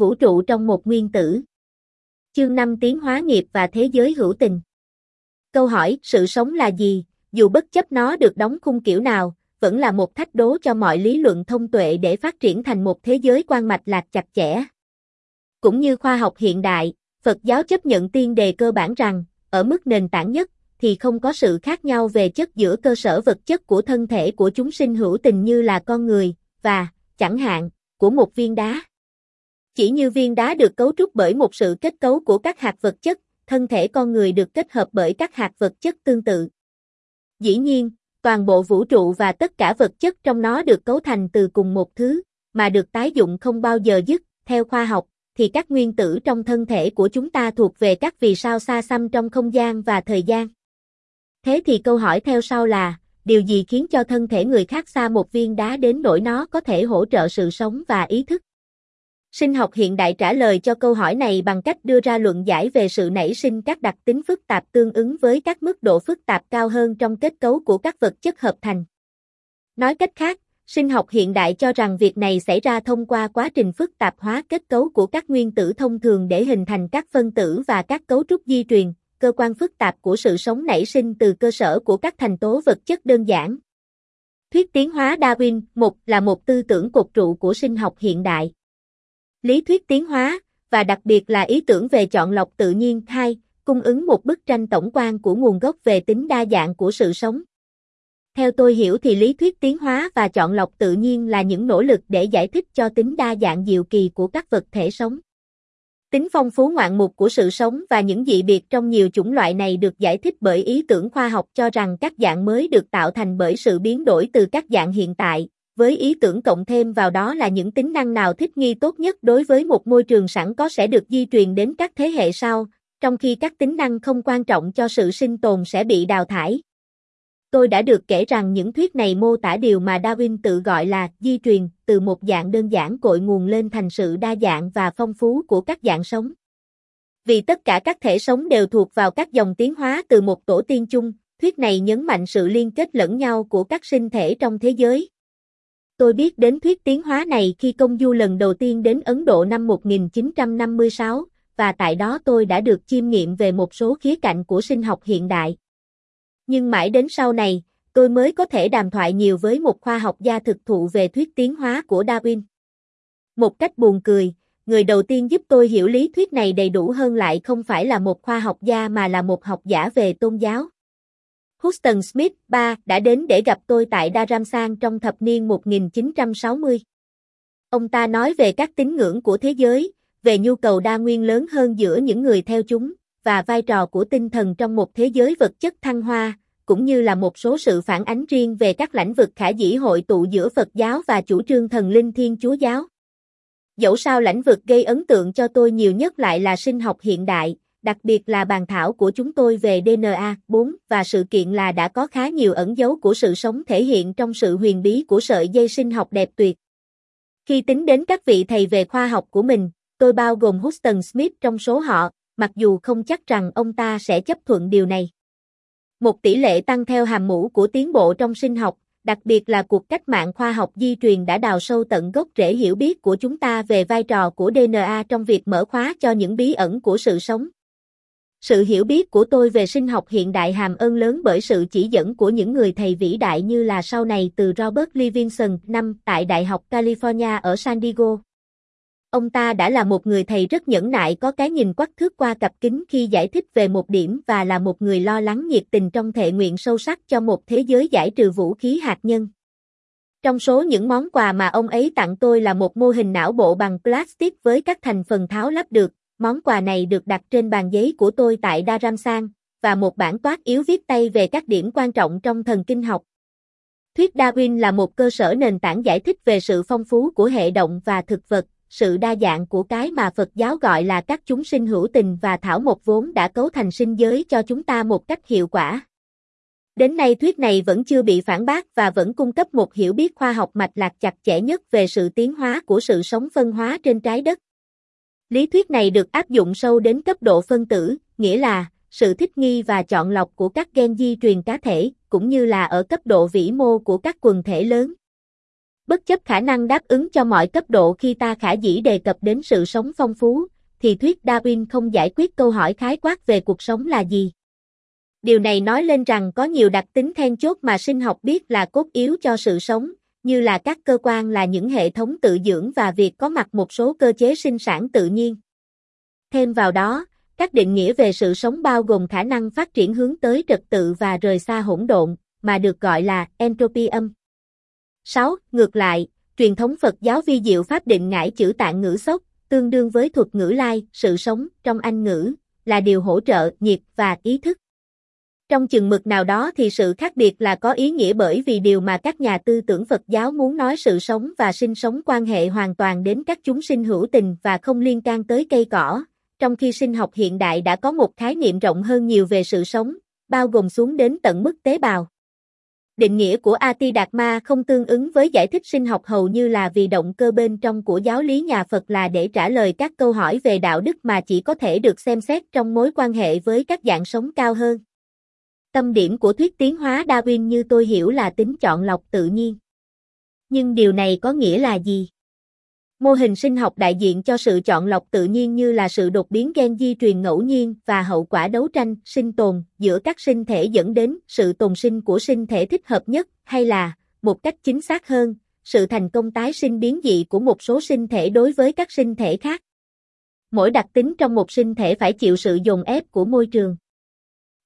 vũ trụ trong một nguyên tử. Chương 5 Tiến hóa nghiệp và thế giới hữu tình. Câu hỏi, sự sống là gì, dù bất chấp nó được đóng khung kiểu nào, vẫn là một thách đố cho mọi lý luận thông tuệ để phát triển thành một thế giới quan mạch lạc chặt chẽ. Cũng như khoa học hiện đại, Phật giáo chấp nhận tiên đề cơ bản rằng, ở mức nền tảng nhất, thì không có sự khác nhau về chất giữa cơ sở vật chất của thân thể của chúng sinh hữu tình như là con người, và, chẳng hạn, của một viên đá. Chỉ như viên đá được cấu trúc bởi một sự kết cấu của các hạt vật chất, thân thể con người được kết hợp bởi các hạt vật chất tương tự. Dĩ nhiên, toàn bộ vũ trụ và tất cả vật chất trong nó được cấu thành từ cùng một thứ, mà được tái dụng không bao giờ dứt, theo khoa học, thì các nguyên tử trong thân thể của chúng ta thuộc về các vì sao xa xăm trong không gian và thời gian. Thế thì câu hỏi theo sau là, điều gì khiến cho thân thể người khác xa một viên đá đến nỗi nó có thể hỗ trợ sự sống và ý thức? Sinh học hiện đại trả lời cho câu hỏi này bằng cách đưa ra luận giải về sự nảy sinh các đặc tính phức tạp tương ứng với các mức độ phức tạp cao hơn trong kết cấu của các vật chất hợp thành. Nói cách khác, sinh học hiện đại cho rằng việc này xảy ra thông qua quá trình phức tạp hóa kết cấu của các nguyên tử thông thường để hình thành các phân tử và các cấu trúc di truyền, cơ quan phức tạp của sự sống nảy sinh từ cơ sở của các thành tố vật chất đơn giản. Thuyết tiến hóa Darwin, một là một tư tưởng cột trụ của sinh học hiện đại. Lý thuyết tiến hóa, và đặc biệt là ý tưởng về chọn lọc tự nhiên hai, cung ứng một bức tranh tổng quan của nguồn gốc về tính đa dạng của sự sống. Theo tôi hiểu thì lý thuyết tiến hóa và chọn lọc tự nhiên là những nỗ lực để giải thích cho tính đa dạng diệu kỳ của các vật thể sống. Tính phong phú ngoạn mục của sự sống và những dị biệt trong nhiều chủng loại này được giải thích bởi ý tưởng khoa học cho rằng các dạng mới được tạo thành bởi sự biến đổi từ các dạng hiện tại, với ý tưởng cộng thêm vào đó là những tính năng nào thích nghi tốt nhất đối với một môi trường sẵn có sẽ được di truyền đến các thế hệ sau, trong khi các tính năng không quan trọng cho sự sinh tồn sẽ bị đào thải. Tôi đã được kể rằng những thuyết này mô tả điều mà Darwin tự gọi là di truyền, từ một dạng đơn giản cội nguồn lên thành sự đa dạng và phong phú của các dạng sống. Vì tất cả các thể sống đều thuộc vào các dòng tiến hóa từ một tổ tiên chung, thuyết này nhấn mạnh sự liên kết lẫn nhau của các sinh thể trong thế giới. Tôi biết đến thuyết tiến hóa này khi công du lần đầu tiên đến Ấn Độ năm 1956, và tại đó tôi đã được chiêm nghiệm về một số khía cạnh của sinh học hiện đại. Nhưng mãi đến sau này, tôi mới có thể đàm thoại nhiều với một khoa học gia thực thụ về thuyết tiến hóa của Darwin. Một cách buồn cười, người đầu tiên giúp tôi hiểu lý thuyết này đầy đủ hơn lại không phải là một khoa học gia mà là một học giả về tôn giáo. Houston Smith, 3, đã đến để gặp tôi tại Dharamsan trong thập niên 1960. Ông ta nói về các tín ngưỡng của thế giới, về nhu cầu đa nguyên lớn hơn giữa những người theo chúng, và vai trò của tinh thần trong một thế giới vật chất thăng hoa, cũng như là một số sự phản ánh riêng về các lãnh vực khả dĩ hội tụ giữa Phật giáo và chủ trương thần linh Thiên Chúa giáo. Dẫu sao lãnh vực gây ấn tượng cho tôi nhiều nhất lại là sinh học hiện đại, đặc biệt là bàn thảo của chúng tôi về DNA 4 và sự kiện là đã có khá nhiều ẩn dấu của sự sống thể hiện trong sự huyền bí của sợi dây sinh học đẹp tuyệt. Khi tính đến các vị thầy về khoa học của mình, tôi bao gồm Houston Smith trong số họ, mặc dù không chắc rằng ông ta sẽ chấp thuận điều này. Một tỷ lệ tăng theo hàm mũ của tiến bộ trong sinh học, đặc biệt là cuộc cách mạng khoa học di truyền đã đào sâu tận gốc rễ hiểu biết của chúng ta về vai trò của DNA trong việc mở khóa cho những bí ẩn của sự sống. Sự hiểu biết của tôi về sinh học hiện đại hàm ơn lớn bởi sự chỉ dẫn của những người thầy vĩ đại như là sau này từ Robert Livingston năm tại Đại học California ở San Diego. Ông ta đã là một người thầy rất nhẫn nại có cái nhìn quắc thước qua cặp kính khi giải thích về một điểm và là một người lo lắng nhiệt tình trong thể nguyện sâu sắc cho một thế giới giải trừ vũ khí hạt nhân. Trong số những món quà mà ông ấy tặng tôi là một mô hình não bộ bằng plastic với các thành phần tháo lắp được, món quà này được đặt trên bàn giấy của tôi tại Dharamsan, và một bản toát yếu viết tay về các điểm quan trọng trong thần kinh học. Thuyết Darwin là một cơ sở nền tảng giải thích về sự phong phú của hệ động và thực vật, sự đa dạng của cái mà Phật giáo gọi là các chúng sinh hữu tình và thảo một vốn đã cấu thành sinh giới cho chúng ta một cách hiệu quả. Đến nay thuyết này vẫn chưa bị phản bác và vẫn cung cấp một hiểu biết khoa học mạch lạc chặt chẽ nhất về sự tiến hóa của sự sống phân hóa trên trái đất. Lý thuyết này được áp dụng sâu đến cấp độ phân tử, nghĩa là sự thích nghi và chọn lọc của các gen di truyền cá thể, cũng như là ở cấp độ vĩ mô của các quần thể lớn. Bất chấp khả năng đáp ứng cho mọi cấp độ khi ta khả dĩ đề cập đến sự sống phong phú, thì thuyết Darwin không giải quyết câu hỏi khái quát về cuộc sống là gì. Điều này nói lên rằng có nhiều đặc tính then chốt mà sinh học biết là cốt yếu cho sự sống, như là các cơ quan là những hệ thống tự dưỡng và việc có mặt một số cơ chế sinh sản tự nhiên. Thêm vào đó, các định nghĩa về sự sống bao gồm khả năng phát triển hướng tới trật tự và rời xa hỗn độn, mà được gọi là entropy âm. 6. Ngược lại, truyền thống Phật giáo vi diệu pháp định ngải chữ tạng ngữ sốc, tương đương với thuật ngữ lai, sự sống, trong Anh ngữ, là điều hỗ trợ, nhiệt và ý thức. Trong chừng mực nào đó thì sự khác biệt là có ý nghĩa bởi vì điều mà các nhà tư tưởng Phật giáo muốn nói sự sống và sinh sống quan hệ hoàn toàn đến các chúng sinh hữu tình và không liên can tới cây cỏ, trong khi sinh học hiện đại đã có một khái niệm rộng hơn nhiều về sự sống, bao gồm xuống đến tận mức tế bào. Định nghĩa của Ati Đạt Ma không tương ứng với giải thích sinh học hầu như là vì động cơ bên trong của giáo lý nhà Phật là để trả lời các câu hỏi về đạo đức mà chỉ có thể được xem xét trong mối quan hệ với các dạng sống cao hơn. Tâm điểm của thuyết tiến hóa Darwin như tôi hiểu là tính chọn lọc tự nhiên. Nhưng điều này có nghĩa là gì? Mô hình sinh học đại diện cho sự chọn lọc tự nhiên như là sự đột biến gen di truyền ngẫu nhiên và hậu quả đấu tranh, sinh tồn giữa các sinh thể dẫn đến sự tồn sinh của sinh thể thích hợp nhất hay là, một cách chính xác hơn, sự thành công tái sinh biến dị của một số sinh thể đối với các sinh thể khác. Mỗi đặc tính trong một sinh thể phải chịu sự dồn ép của môi trường.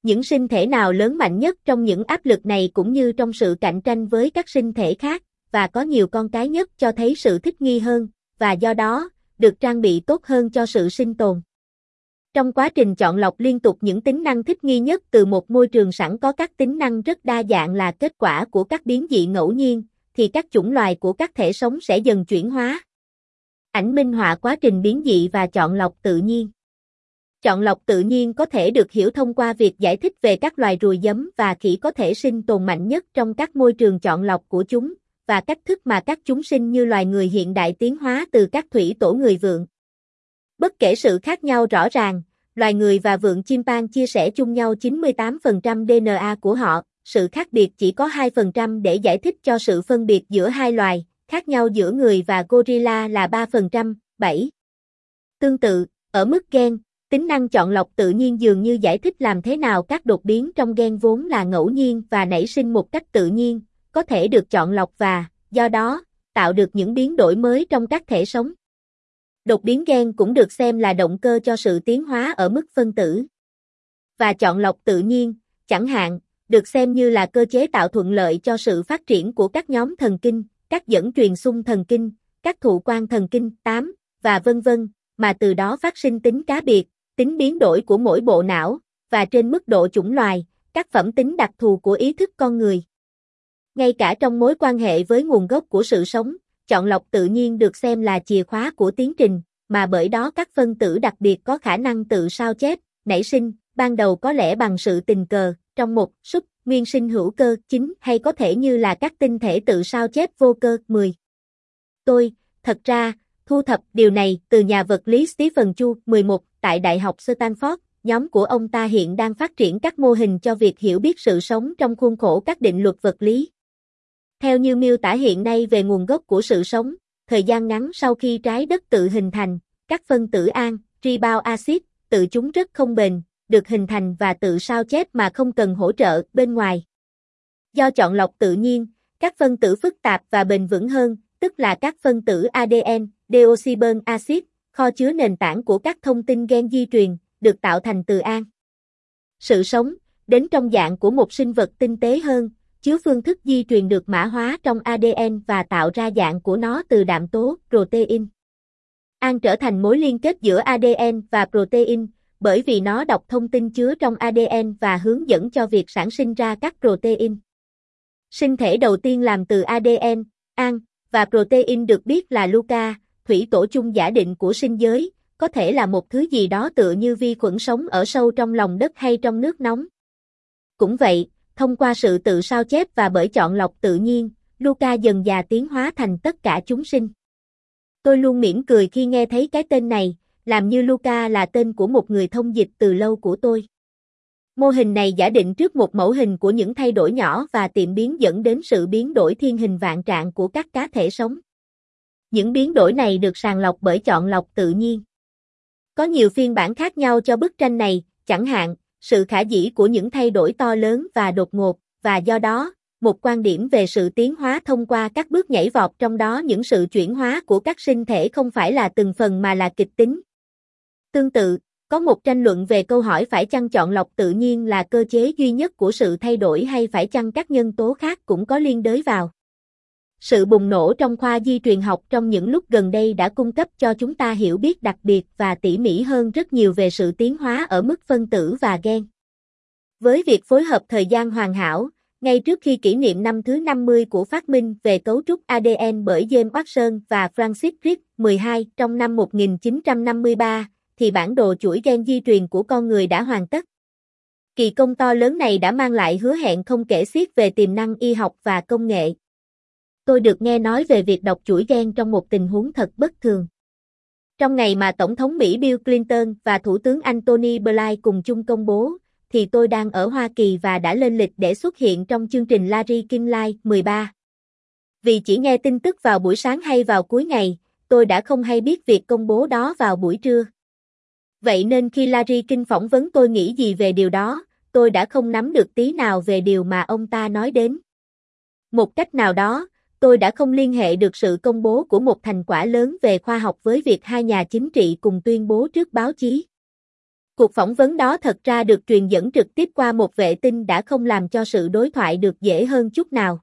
Những sinh thể nào lớn mạnh nhất trong những áp lực này cũng như trong sự cạnh tranh với các sinh thể khác, và có nhiều con cái nhất cho thấy sự thích nghi hơn, và do đó, được trang bị tốt hơn cho sự sinh tồn. Trong quá trình chọn lọc liên tục những tính năng thích nghi nhất từ một môi trường sẵn có các tính năng rất đa dạng là kết quả của các biến dị ngẫu nhiên, thì các chủng loài của các thể sống sẽ dần chuyển hóa. Ảnh minh họa quá trình biến dị và chọn lọc tự nhiên. Chọn lọc tự nhiên có thể được hiểu thông qua việc giải thích về các loài ruồi giấm và khỉ có thể sinh tồn mạnh nhất trong các môi trường chọn lọc của chúng, và cách thức mà các chúng sinh như loài người hiện đại tiến hóa từ các thủy tổ người vượn. Bất kể sự khác nhau rõ ràng, loài người và vượn chim pan chia sẻ chung nhau 98% DNA của họ, sự khác biệt chỉ có 2% để giải thích cho sự phân biệt giữa hai loài, khác nhau giữa người và gorilla là 3%, 7. Tương tự, ở mức gen, tính năng chọn lọc tự nhiên dường như giải thích làm thế nào các đột biến trong gen vốn là ngẫu nhiên và nảy sinh một cách tự nhiên, có thể được chọn lọc và, do đó, tạo được những biến đổi mới trong các thể sống. Đột biến gen cũng được xem là động cơ cho sự tiến hóa ở mức phân tử. Và chọn lọc tự nhiên, chẳng hạn, được xem như là cơ chế tạo thuận lợi cho sự phát triển của các nhóm thần kinh, các dẫn truyền xung thần kinh, các thụ quan thần kinh 8, và vân vân, mà từ đó phát sinh tính cá biệt, tính biến đổi của mỗi bộ não, và trên mức độ chủng loài, các phẩm tính đặc thù của ý thức con người. Ngay cả trong mối quan hệ với nguồn gốc của sự sống, chọn lọc tự nhiên được xem là chìa khóa của tiến trình, mà bởi đó các phân tử đặc biệt có khả năng tự sao chép, nảy sinh, ban đầu có lẽ bằng sự tình cờ, trong một sub nguyên sinh hữu cơ chính hay có thể như là các tinh thể tự sao chép vô cơ 10. Tôi, thật ra, thu thập điều này từ nhà vật lý Stephen Chu 11 tại Đại học Stanford, nhóm của ông ta hiện đang phát triển các mô hình cho việc hiểu biết sự sống trong khuôn khổ các định luật vật lý. Theo như miêu tả hiện nay về nguồn gốc của sự sống, thời gian ngắn sau khi trái đất tự hình thành, các phân tử an, ribao acid, tự chúng rất không bền, được hình thành và tự sao chép mà không cần hỗ trợ bên ngoài. Do chọn lọc tự nhiên, các phân tử phức tạp và bền vững hơn, tức là các phân tử ADN, deoxyribonucleic acid, kho chứa nền tảng của các thông tin gen di truyền, được tạo thành từ an. Sự sống, đến trong dạng của một sinh vật tinh tế hơn, chứa phương thức di truyền được mã hóa trong ADN và tạo ra dạng của nó từ đạm tố, protein. An trở thành mối liên kết giữa ADN và protein, bởi vì nó đọc thông tin chứa trong ADN và hướng dẫn cho việc sản sinh ra các protein. Sinh thể đầu tiên làm từ ADN, an, và protein được biết là Luca, thủy tổ chung giả định của sinh giới, có thể là một thứ gì đó tựa như vi khuẩn sống ở sâu trong lòng đất hay trong nước nóng. Cũng vậy, thông qua sự tự sao chép và bởi chọn lọc tự nhiên, Luca dần già tiến hóa thành tất cả chúng sinh. Tôi luôn mỉm cười khi nghe thấy cái tên này, làm như Luca là tên của một người thông dịch từ lâu của tôi. Mô hình này giả định trước một mẫu hình của những thay đổi nhỏ và tiệm biến dẫn đến sự biến đổi thiên hình vạn trạng của các cá thể sống. Những biến đổi này được sàng lọc bởi chọn lọc tự nhiên. Có nhiều phiên bản khác nhau cho bức tranh này, chẳng hạn, sự khả dĩ của những thay đổi to lớn và đột ngột, và do đó, một quan điểm về sự tiến hóa thông qua các bước nhảy vọt trong đó những sự chuyển hóa của các sinh thể không phải là từng phần mà là kịch tính. Tương tự, có một tranh luận về câu hỏi phải chăng chọn lọc tự nhiên là cơ chế duy nhất của sự thay đổi hay phải chăng các nhân tố khác cũng có liên đới vào. Sự bùng nổ trong khoa di truyền học trong những lúc gần đây đã cung cấp cho chúng ta hiểu biết đặc biệt và tỉ mỉ hơn rất nhiều về sự tiến hóa ở mức phân tử và gen. Với việc phối hợp thời gian hoàn hảo, ngay trước khi kỷ niệm năm thứ 50 của phát minh về cấu trúc ADN bởi James Watson và Francis Crick 12 trong năm 1953, thì bản đồ chuỗi gen di truyền của con người đã hoàn tất. Kỳ công to lớn này đã mang lại hứa hẹn không kể xiết về tiềm năng y học và công nghệ. Tôi được nghe nói về việc đọc chuỗi gen trong một tình huống thật bất thường. Trong ngày mà Tổng thống Mỹ Bill Clinton và Thủ tướng Antony Blair cùng chung công bố, thì tôi đang ở Hoa Kỳ và đã lên lịch để xuất hiện trong chương trình Larry King Live 13. Vì chỉ nghe tin tức vào buổi sáng hay vào cuối ngày, tôi đã không hay biết việc công bố đó vào buổi trưa. Vậy nên khi Larry King phỏng vấn tôi nghĩ gì về điều đó, tôi đã không nắm được tí nào về điều mà ông ta nói đến. Một cách nào đó, tôi đã không liên hệ được sự công bố của một thành quả lớn về khoa học với việc hai nhà chính trị cùng tuyên bố trước báo chí. Cuộc phỏng vấn đó thật ra được truyền dẫn trực tiếp qua một vệ tinh đã không làm cho sự đối thoại được dễ hơn chút nào.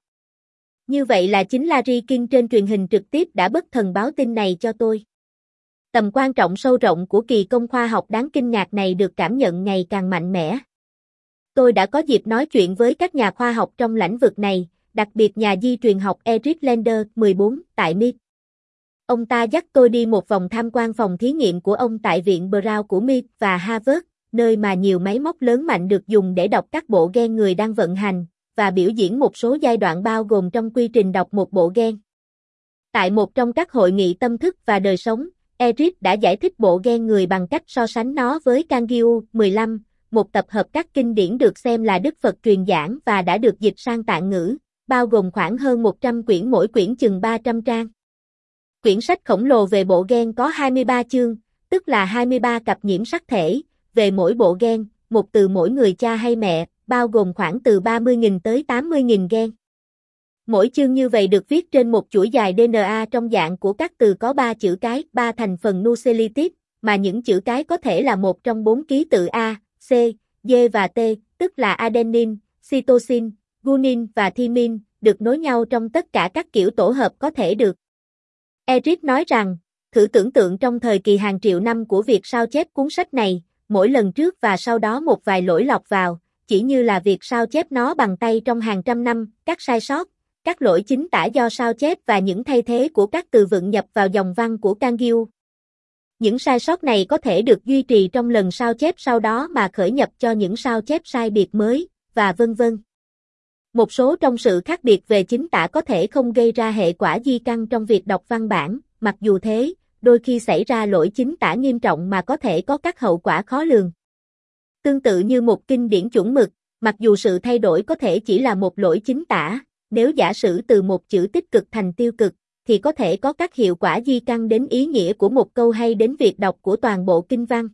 Như vậy là chính Larry King trên truyền hình trực tiếp đã bất thần báo tin này cho tôi. Tầm quan trọng sâu rộng của kỳ công khoa học đáng kinh ngạc này được cảm nhận ngày càng mạnh mẽ. Tôi đã có dịp nói chuyện với các nhà khoa học trong lĩnh vực này, đặc biệt nhà di truyền học Eric Lander, 14, tại MIT. Ông ta dắt tôi đi một vòng tham quan phòng thí nghiệm của ông tại Viện Brown của MIT và Harvard, nơi mà nhiều máy móc lớn mạnh được dùng để đọc các bộ gen người đang vận hành, và biểu diễn một số giai đoạn bao gồm trong quy trình đọc một bộ gen. Tại một trong các hội nghị tâm thức và đời sống, Eric đã giải thích bộ gen người bằng cách so sánh nó với Kangiu 15, một tập hợp các kinh điển được xem là Đức Phật truyền giảng và đã được dịch sang tạng ngữ, bao gồm khoảng hơn 100 quyển mỗi quyển chừng 300 trang. Quyển sách khổng lồ về bộ gen có 23 chương, tức là 23 cặp nhiễm sắc thể, về mỗi bộ gen, một từ mỗi người cha hay mẹ, bao gồm khoảng từ 30.000 tới 80.000 gen. Mỗi chương như vậy được viết trên một chuỗi dài DNA trong dạng của các từ có 3 chữ cái, 3 thành phần nucleotide, mà những chữ cái có thể là một trong bốn ký tự A, C, D và T, tức là adenine, cytosine, gunin và thimin, được nối nhau trong tất cả các kiểu tổ hợp có thể được. Eric nói rằng, thử tưởng tượng trong thời kỳ hàng triệu năm của việc sao chép cuốn sách này, mỗi lần trước và sau đó một vài lỗi lọc vào, chỉ như là việc sao chép nó bằng tay trong hàng trăm năm, các sai sót, các lỗi chính tả do sao chép và những thay thế của các từ vựng nhập vào dòng văn của Kangiu. Những sai sót này có thể được duy trì trong lần sao chép sau đó mà khởi nhập cho những sao chép sai biệt mới, và vân vân. Một số trong sự khác biệt về chính tả có thể không gây ra hệ quả di căn trong việc đọc văn bản, mặc dù thế, đôi khi xảy ra lỗi chính tả nghiêm trọng mà có thể có các hậu quả khó lường. Tương tự như một kinh điển chuẩn mực, mặc dù sự thay đổi có thể chỉ là một lỗi chính tả, nếu giả sử từ một chữ tích cực thành tiêu cực, thì có thể có các hiệu quả di căn đến ý nghĩa của một câu hay đến việc đọc của toàn bộ kinh văn.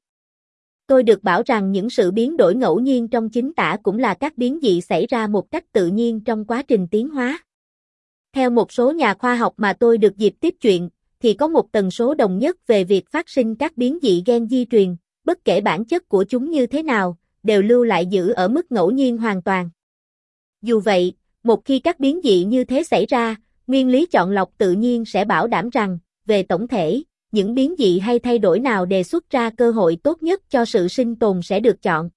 Tôi được bảo rằng những sự biến đổi ngẫu nhiên trong chính tả cũng là các biến dị xảy ra một cách tự nhiên trong quá trình tiến hóa. Theo một số nhà khoa học mà tôi được dịp tiếp chuyện, thì có một tần số đồng nhất về việc phát sinh các biến dị gen di truyền, bất kể bản chất của chúng như thế nào, đều lưu lại giữ ở mức ngẫu nhiên hoàn toàn. Dù vậy, một khi các biến dị như thế xảy ra, nguyên lý chọn lọc tự nhiên sẽ bảo đảm rằng, về tổng thể, những biến dị hay thay đổi nào đề xuất ra cơ hội tốt nhất cho sự sinh tồn sẽ được chọn.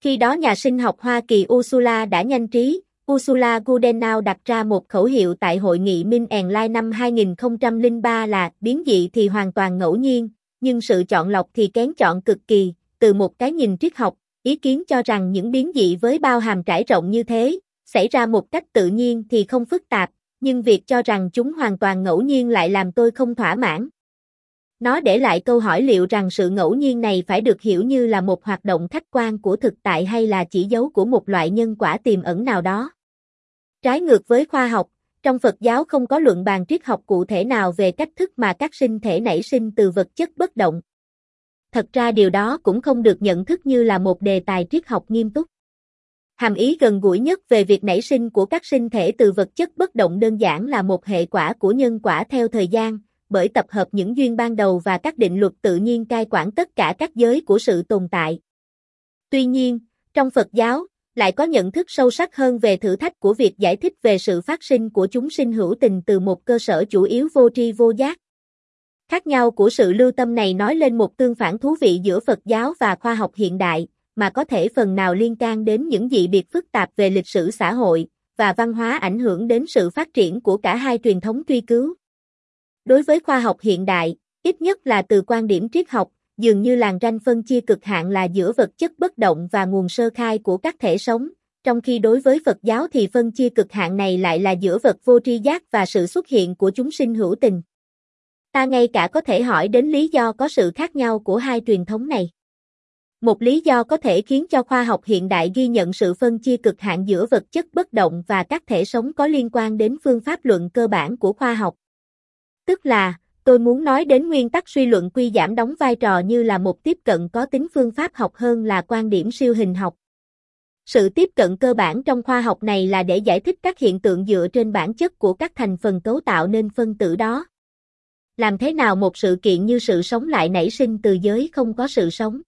Khi đó nhà sinh học Hoa Kỳ Ursula đã nhanh trí, Ursula Gudenau đặt ra một khẩu hiệu tại hội nghị Min and Lai năm 2003 là biến dị thì hoàn toàn ngẫu nhiên, nhưng sự chọn lọc thì kén chọn cực kỳ, từ một cái nhìn triết học, ý kiến cho rằng những biến dị với bao hàm trải rộng như thế, xảy ra một cách tự nhiên thì không phức tạp, nhưng việc cho rằng chúng hoàn toàn ngẫu nhiên lại làm tôi không thỏa mãn. Nó để lại câu hỏi liệu rằng sự ngẫu nhiên này phải được hiểu như là một hoạt động khách quan của thực tại hay là chỉ dấu của một loại nhân quả tiềm ẩn nào đó. Trái ngược với khoa học, trong Phật giáo không có luận bàn triết học cụ thể nào về cách thức mà các sinh thể nảy sinh từ vật chất bất động. Thật ra điều đó cũng không được nhận thức như là một đề tài triết học nghiêm túc. Hàm ý gần gũi nhất về việc nảy sinh của các sinh thể từ vật chất bất động đơn giản là một hệ quả của nhân quả theo thời gian, bởi tập hợp những duyên ban đầu và các định luật tự nhiên cai quản tất cả các giới của sự tồn tại. Tuy nhiên, trong Phật giáo, lại có nhận thức sâu sắc hơn về thử thách của việc giải thích về sự phát sinh của chúng sinh hữu tình từ một cơ sở chủ yếu vô tri vô giác. Khác nhau của sự lưu tâm này nói lên một tương phản thú vị giữa Phật giáo và khoa học hiện đại, mà có thể phần nào liên can đến những dị biệt phức tạp về lịch sử xã hội và văn hóa ảnh hưởng đến sự phát triển của cả hai truyền thống truy cứu. Đối với khoa học hiện đại, ít nhất là từ quan điểm triết học, dường như làn ranh phân chia cực hạn là giữa vật chất bất động và nguồn sơ khai của các thể sống, trong khi đối với Phật giáo thì phân chia cực hạn này lại là giữa vật vô tri giác và sự xuất hiện của chúng sinh hữu tình. Ta ngay cả có thể hỏi đến lý do có sự khác nhau của hai truyền thống này. Một lý do có thể khiến cho khoa học hiện đại ghi nhận sự phân chia cực hạn giữa vật chất bất động và các thể sống có liên quan đến phương pháp luận cơ bản của khoa học. Tức là, tôi muốn nói đến nguyên tắc suy luận quy giảm đóng vai trò như là một tiếp cận có tính phương pháp học hơn là quan điểm siêu hình học. Sự tiếp cận cơ bản trong khoa học này là để giải thích các hiện tượng dựa trên bản chất của các thành phần cấu tạo nên phân tử đó. Làm thế nào một sự kiện như sự sống lại nảy sinh từ giới không có sự sống?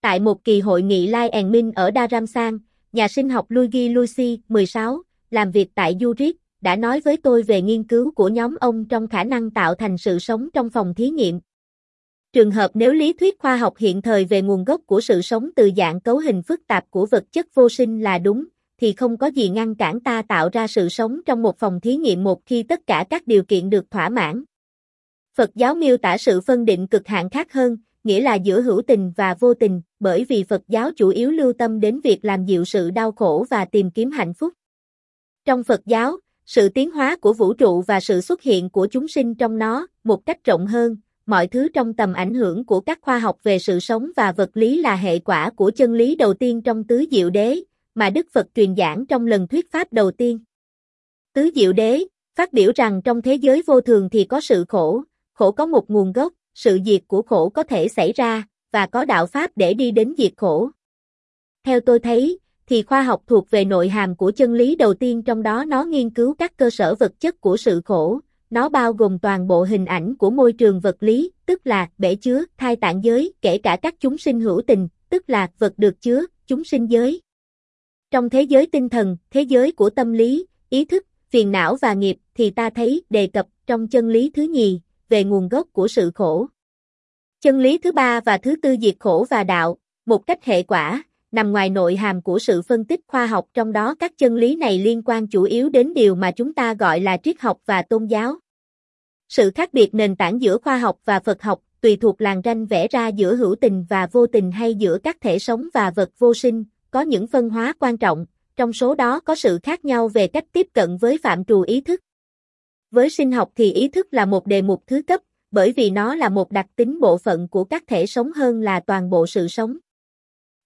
Tại một kỳ hội nghị Lai and Min ở Daramsang, nhà sinh học Luigi Lucy, 16, làm việc tại Zurich, đã nói với tôi về nghiên cứu của nhóm ông trong khả năng tạo thành sự sống trong phòng thí nghiệm. Trường hợp nếu lý thuyết khoa học hiện thời về nguồn gốc của sự sống từ dạng cấu hình phức tạp của vật chất vô sinh là đúng, thì không có gì ngăn cản ta tạo ra sự sống trong một phòng thí nghiệm một khi tất cả các điều kiện được thỏa mãn. Phật giáo miêu tả sự phân định cực hạn khác hơn, nghĩa là giữa hữu tình và vô tình, bởi vì Phật giáo chủ yếu lưu tâm đến việc làm dịu sự đau khổ và tìm kiếm hạnh phúc. Trong Phật giáo, sự tiến hóa của vũ trụ và sự xuất hiện của chúng sinh trong nó, một cách rộng hơn, mọi thứ trong tầm ảnh hưởng của các khoa học về sự sống và vật lý là hệ quả của chân lý đầu tiên trong tứ diệu đế, mà Đức Phật truyền giảng trong lần thuyết pháp đầu tiên. Tứ diệu đế, phát biểu rằng trong thế giới vô thường thì có sự khổ, khổ có một nguồn gốc, sự diệt của khổ có thể xảy ra, và có đạo pháp để đi đến diệt khổ. Theo tôi thấy, thì khoa học thuộc về nội hàm của chân lý đầu tiên trong đó nó nghiên cứu các cơ sở vật chất của sự khổ, nó bao gồm toàn bộ hình ảnh của môi trường vật lý, tức là bể chứa, thai tạng giới, kể cả các chúng sinh hữu tình, tức là vật được chứa, chúng sinh giới. Trong thế giới tinh thần, thế giới của tâm lý, ý thức, phiền não và nghiệp thì ta thấy đề cập trong chân lý thứ nhì, về nguồn gốc của sự khổ. Chân lý thứ ba và thứ tư diệt khổ và đạo, một cách hệ quả, nằm ngoài nội hàm của sự phân tích khoa học trong đó các chân lý này liên quan chủ yếu đến điều mà chúng ta gọi là triết học và tôn giáo. Sự khác biệt nền tảng giữa khoa học và Phật học tùy thuộc làn ranh vẽ ra giữa hữu tình và vô tình hay giữa các thể sống và vật vô sinh, có những phân hóa quan trọng, trong số đó có sự khác nhau về cách tiếp cận với phạm trù ý thức. Với sinh học thì ý thức là một đề mục thứ cấp, bởi vì nó là một đặc tính bộ phận của các thể sống hơn là toàn bộ sự sống.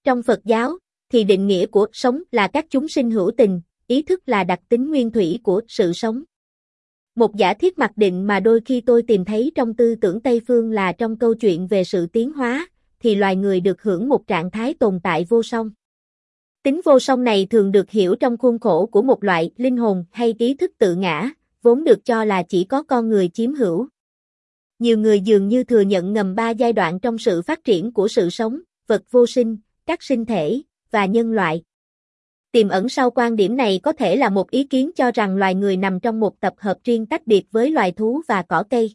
Trong Phật giáo, thì định nghĩa của sống là các chúng sinh hữu tình, ý thức là đặc tính nguyên thủy của sự sống. Một giả thiết mặc định mà đôi khi tôi tìm thấy trong tư tưởng Tây Phương là trong câu chuyện về sự tiến hóa, thì loài người được hưởng một trạng thái tồn tại vô song. Tính vô song này thường được hiểu trong khuôn khổ của một loại linh hồn hay ý thức tự ngã, vốn được cho là chỉ có con người chiếm hữu. Nhiều người dường như thừa nhận ngầm ba giai đoạn trong sự phát triển của sự sống, vật vô sinh, các sinh thể, và nhân loại. Tiềm ẩn sau quan điểm này có thể là một ý kiến cho rằng loài người nằm trong một tập hợp riêng tách biệt với loài thú và cỏ cây.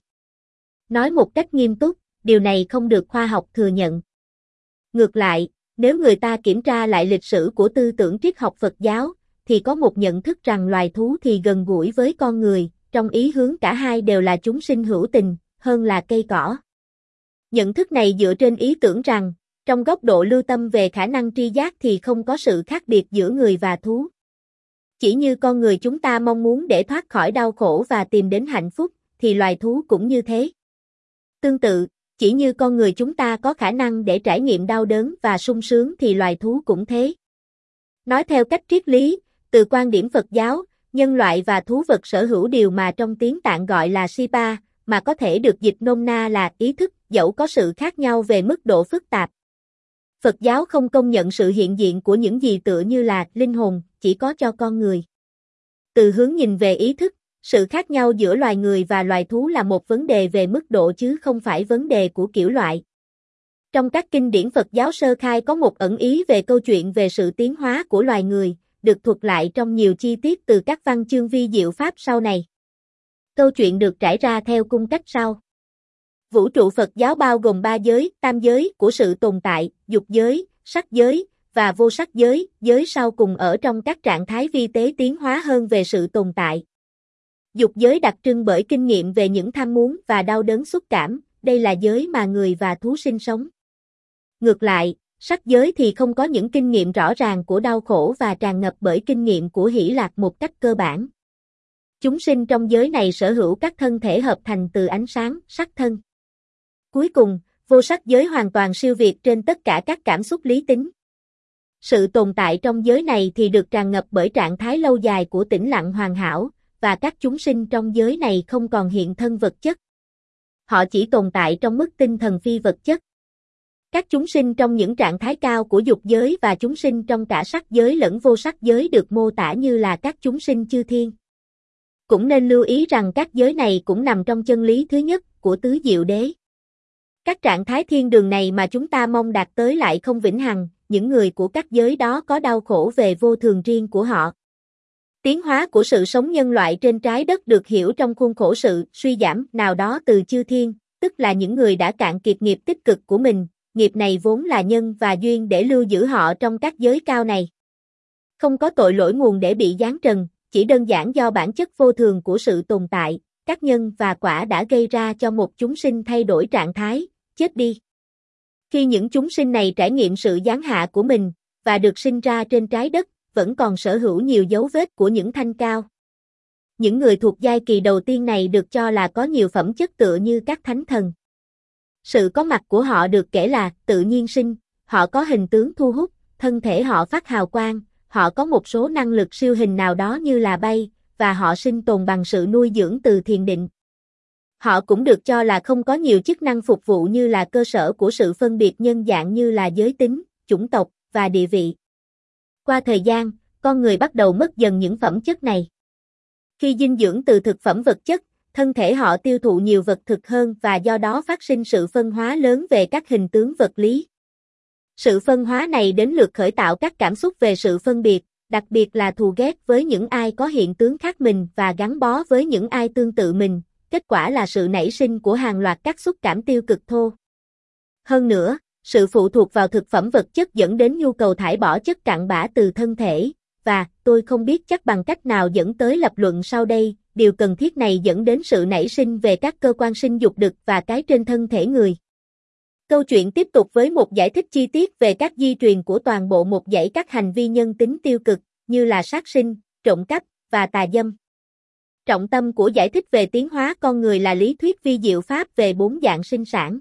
Nói một cách nghiêm túc, điều này không được khoa học thừa nhận. Ngược lại, nếu người ta kiểm tra lại lịch sử của tư tưởng triết học Phật giáo, thì có một nhận thức rằng loài thú thì gần gũi với con người, trong ý hướng cả hai đều là chúng sinh hữu tình, hơn là cây cỏ. Nhận thức này dựa trên ý tưởng rằng, trong góc độ lưu tâm về khả năng tri giác thì không có sự khác biệt giữa người và thú. Chỉ như con người chúng ta mong muốn để thoát khỏi đau khổ và tìm đến hạnh phúc, thì loài thú cũng như thế. Tương tự, chỉ như con người chúng ta có khả năng để trải nghiệm đau đớn và sung sướng thì loài thú cũng thế. Nói theo cách triết lý, từ quan điểm Phật giáo, nhân loại và thú vật sở hữu điều mà trong tiếng tạng gọi là Sipa, mà có thể được dịch nôm na là ý thức, dẫu có sự khác nhau về mức độ phức tạp. Phật giáo không công nhận sự hiện diện của những gì tựa như là linh hồn, chỉ có cho con người. Từ hướng nhìn về ý thức, sự khác nhau giữa loài người và loài thú là một vấn đề về mức độ chứ không phải vấn đề của kiểu loại. Trong các kinh điển Phật giáo sơ khai có một ẩn ý về câu chuyện về sự tiến hóa của loài người, được thuật lại trong nhiều chi tiết từ các văn chương vi diệu pháp sau này. Câu chuyện được trải ra theo cung cách sau. Vũ trụ Phật giáo bao gồm ba giới, tam giới của sự tồn tại, dục giới, sắc giới, và vô sắc giới, giới sau cùng ở trong các trạng thái vi tế tiến hóa hơn về sự tồn tại. Dục giới đặc trưng bởi kinh nghiệm về những tham muốn và đau đớn xúc cảm, đây là giới mà người và thú sinh sống. Ngược lại, sắc giới thì không có những kinh nghiệm rõ ràng của đau khổ và tràn ngập bởi kinh nghiệm của hỷ lạc một cách cơ bản. Chúng sinh trong giới này sở hữu các thân thể hợp thành từ ánh sáng, sắc thân. Cuối cùng, vô sắc giới hoàn toàn siêu việt trên tất cả các cảm xúc lý tính. Sự tồn tại trong giới này thì được tràn ngập bởi trạng thái lâu dài của tĩnh lặng hoàn hảo, và các chúng sinh trong giới này không còn hiện thân vật chất. Họ chỉ tồn tại trong mức tinh thần phi vật chất. Các chúng sinh trong những trạng thái cao của dục giới và chúng sinh trong cả sắc giới lẫn vô sắc giới được mô tả như là các chúng sinh chư thiên. Cũng nên lưu ý rằng các giới này cũng nằm trong chân lý thứ nhất của tứ diệu đế. Các trạng thái thiên đường này mà chúng ta mong đạt tới lại không vĩnh hằng, những người của các giới đó có đau khổ về vô thường riêng của họ. Tiến hóa của sự sống nhân loại trên trái đất được hiểu trong khuôn khổ sự suy giảm nào đó từ chư thiên, tức là những người đã cạn kiệt nghiệp tích cực của mình, nghiệp này vốn là nhân và duyên để lưu giữ họ trong các giới cao này. Không có tội lỗi nguồn để bị giáng trần, chỉ đơn giản do bản chất vô thường của sự tồn tại, các nhân và quả đã gây ra cho một chúng sinh thay đổi trạng thái, chết đi. Khi những chúng sinh này trải nghiệm sự giáng hạ của mình, và được sinh ra trên trái đất, vẫn còn sở hữu nhiều dấu vết của những thanh cao. Những người thuộc giai kỳ đầu tiên này được cho là có nhiều phẩm chất tựa như các thánh thần. Sự có mặt của họ được kể là tự nhiên sinh, họ có hình tướng thu hút, thân thể họ phát hào quang, họ có một số năng lực siêu hình nào đó như là bay, và họ sinh tồn bằng sự nuôi dưỡng từ thiền định. Họ cũng được cho là không có nhiều chức năng phục vụ như là cơ sở của sự phân biệt nhân dạng như là giới tính, chủng tộc và địa vị. Qua thời gian, con người bắt đầu mất dần những phẩm chất này. Khi dinh dưỡng từ thực phẩm vật chất, thân thể họ tiêu thụ nhiều vật thực hơn và do đó phát sinh sự phân hóa lớn về các hình tướng vật lý. Sự phân hóa này đến lượt khởi tạo các cảm xúc về sự phân biệt, đặc biệt là thù ghét với những ai có hiện tướng khác mình và gắn bó với những ai tương tự mình, kết quả là sự nảy sinh của hàng loạt các xúc cảm tiêu cực thô. Hơn nữa, sự phụ thuộc vào thực phẩm vật chất dẫn đến nhu cầu thải bỏ chất cặn bã từ thân thể, và tôi không biết chắc bằng cách nào dẫn tới lập luận sau đây, điều cần thiết này dẫn đến sự nảy sinh về các cơ quan sinh dục đực và cái trên thân thể người. Câu chuyện tiếp tục với một giải thích chi tiết về các di truyền của toàn bộ một dãy các hành vi nhân tính tiêu cực, như là sát sinh, trộm cắp, và tà dâm. Trọng tâm của giải thích về tiến hóa con người là lý thuyết vi diệu pháp về bốn dạng sinh sản.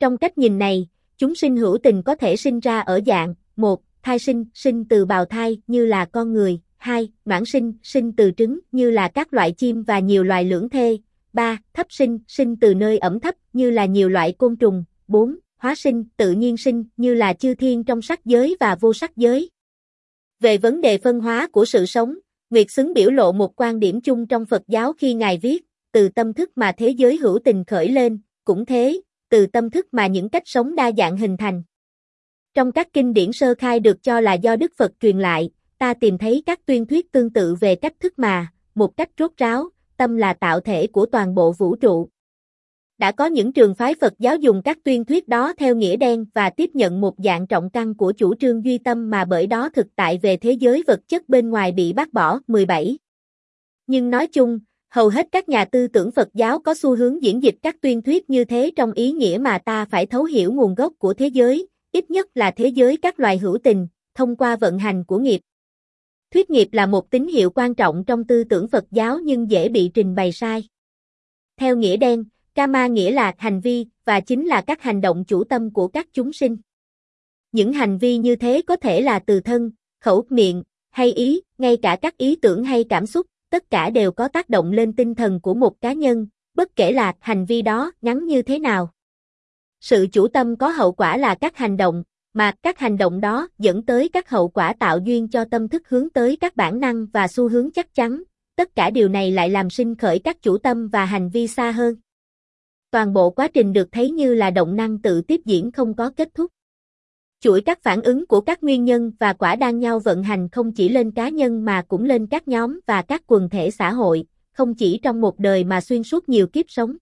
Trong cách nhìn này, chúng sinh hữu tình có thể sinh ra ở dạng một Thai sinh, sinh từ bào thai như là con người, 2. Mãn sinh, sinh từ trứng như là các loại chim và nhiều loài lưỡng thê, 3. Thấp sinh, sinh từ nơi ẩm thấp như là nhiều loại côn trùng, 4. Hóa sinh, tự nhiên sinh như là chư thiên trong sắc giới và vô sắc giới. Về vấn đề phân hóa của sự sống, Nguyệt xứng biểu lộ một quan điểm chung trong Phật giáo khi Ngài viết, từ tâm thức mà thế giới hữu tình khởi lên, cũng thế, từ tâm thức mà những cách sống đa dạng hình thành. Trong các kinh điển sơ khai được cho là do Đức Phật truyền lại, ta tìm thấy các tuyên thuyết tương tự về cách thức mà, một cách rốt ráo, tâm là tạo thể của toàn bộ vũ trụ. Đã có những trường phái Phật giáo dùng các tuyên thuyết đó theo nghĩa đen và tiếp nhận một dạng trọng căn của chủ trương duy tâm mà bởi đó thực tại về thế giới vật chất bên ngoài bị bác bỏ. 17. Nhưng nói chung, hầu hết các nhà tư tưởng Phật giáo có xu hướng diễn dịch các tuyên thuyết như thế trong ý nghĩa mà ta phải thấu hiểu nguồn gốc của thế giới, ít nhất là thế giới các loài hữu tình, thông qua vận hành của nghiệp. Thuyết nghiệp là một tín hiệu quan trọng trong tư tưởng Phật giáo nhưng dễ bị trình bày sai. Theo nghĩa đen, Kama nghĩa là hành vi, và chính là các hành động chủ tâm của các chúng sinh. Những hành vi như thế có thể là từ thân, khẩu, miệng, hay ý, ngay cả các ý tưởng hay cảm xúc, tất cả đều có tác động lên tinh thần của một cá nhân, bất kể là hành vi đó ngắn như thế nào. Sự chủ tâm có hậu quả là các hành động, mà các hành động đó dẫn tới các hậu quả tạo duyên cho tâm thức hướng tới các bản năng và xu hướng chắc chắn, tất cả điều này lại làm sinh khởi các chủ tâm và hành vi xa hơn. Toàn bộ quá trình được thấy như là động năng tự tiếp diễn không có kết thúc. Chuỗi các phản ứng của các nguyên nhân và quả đang nhau vận hành không chỉ lên cá nhân mà cũng lên các nhóm và các quần thể xã hội, không chỉ trong một đời mà xuyên suốt nhiều kiếp sống.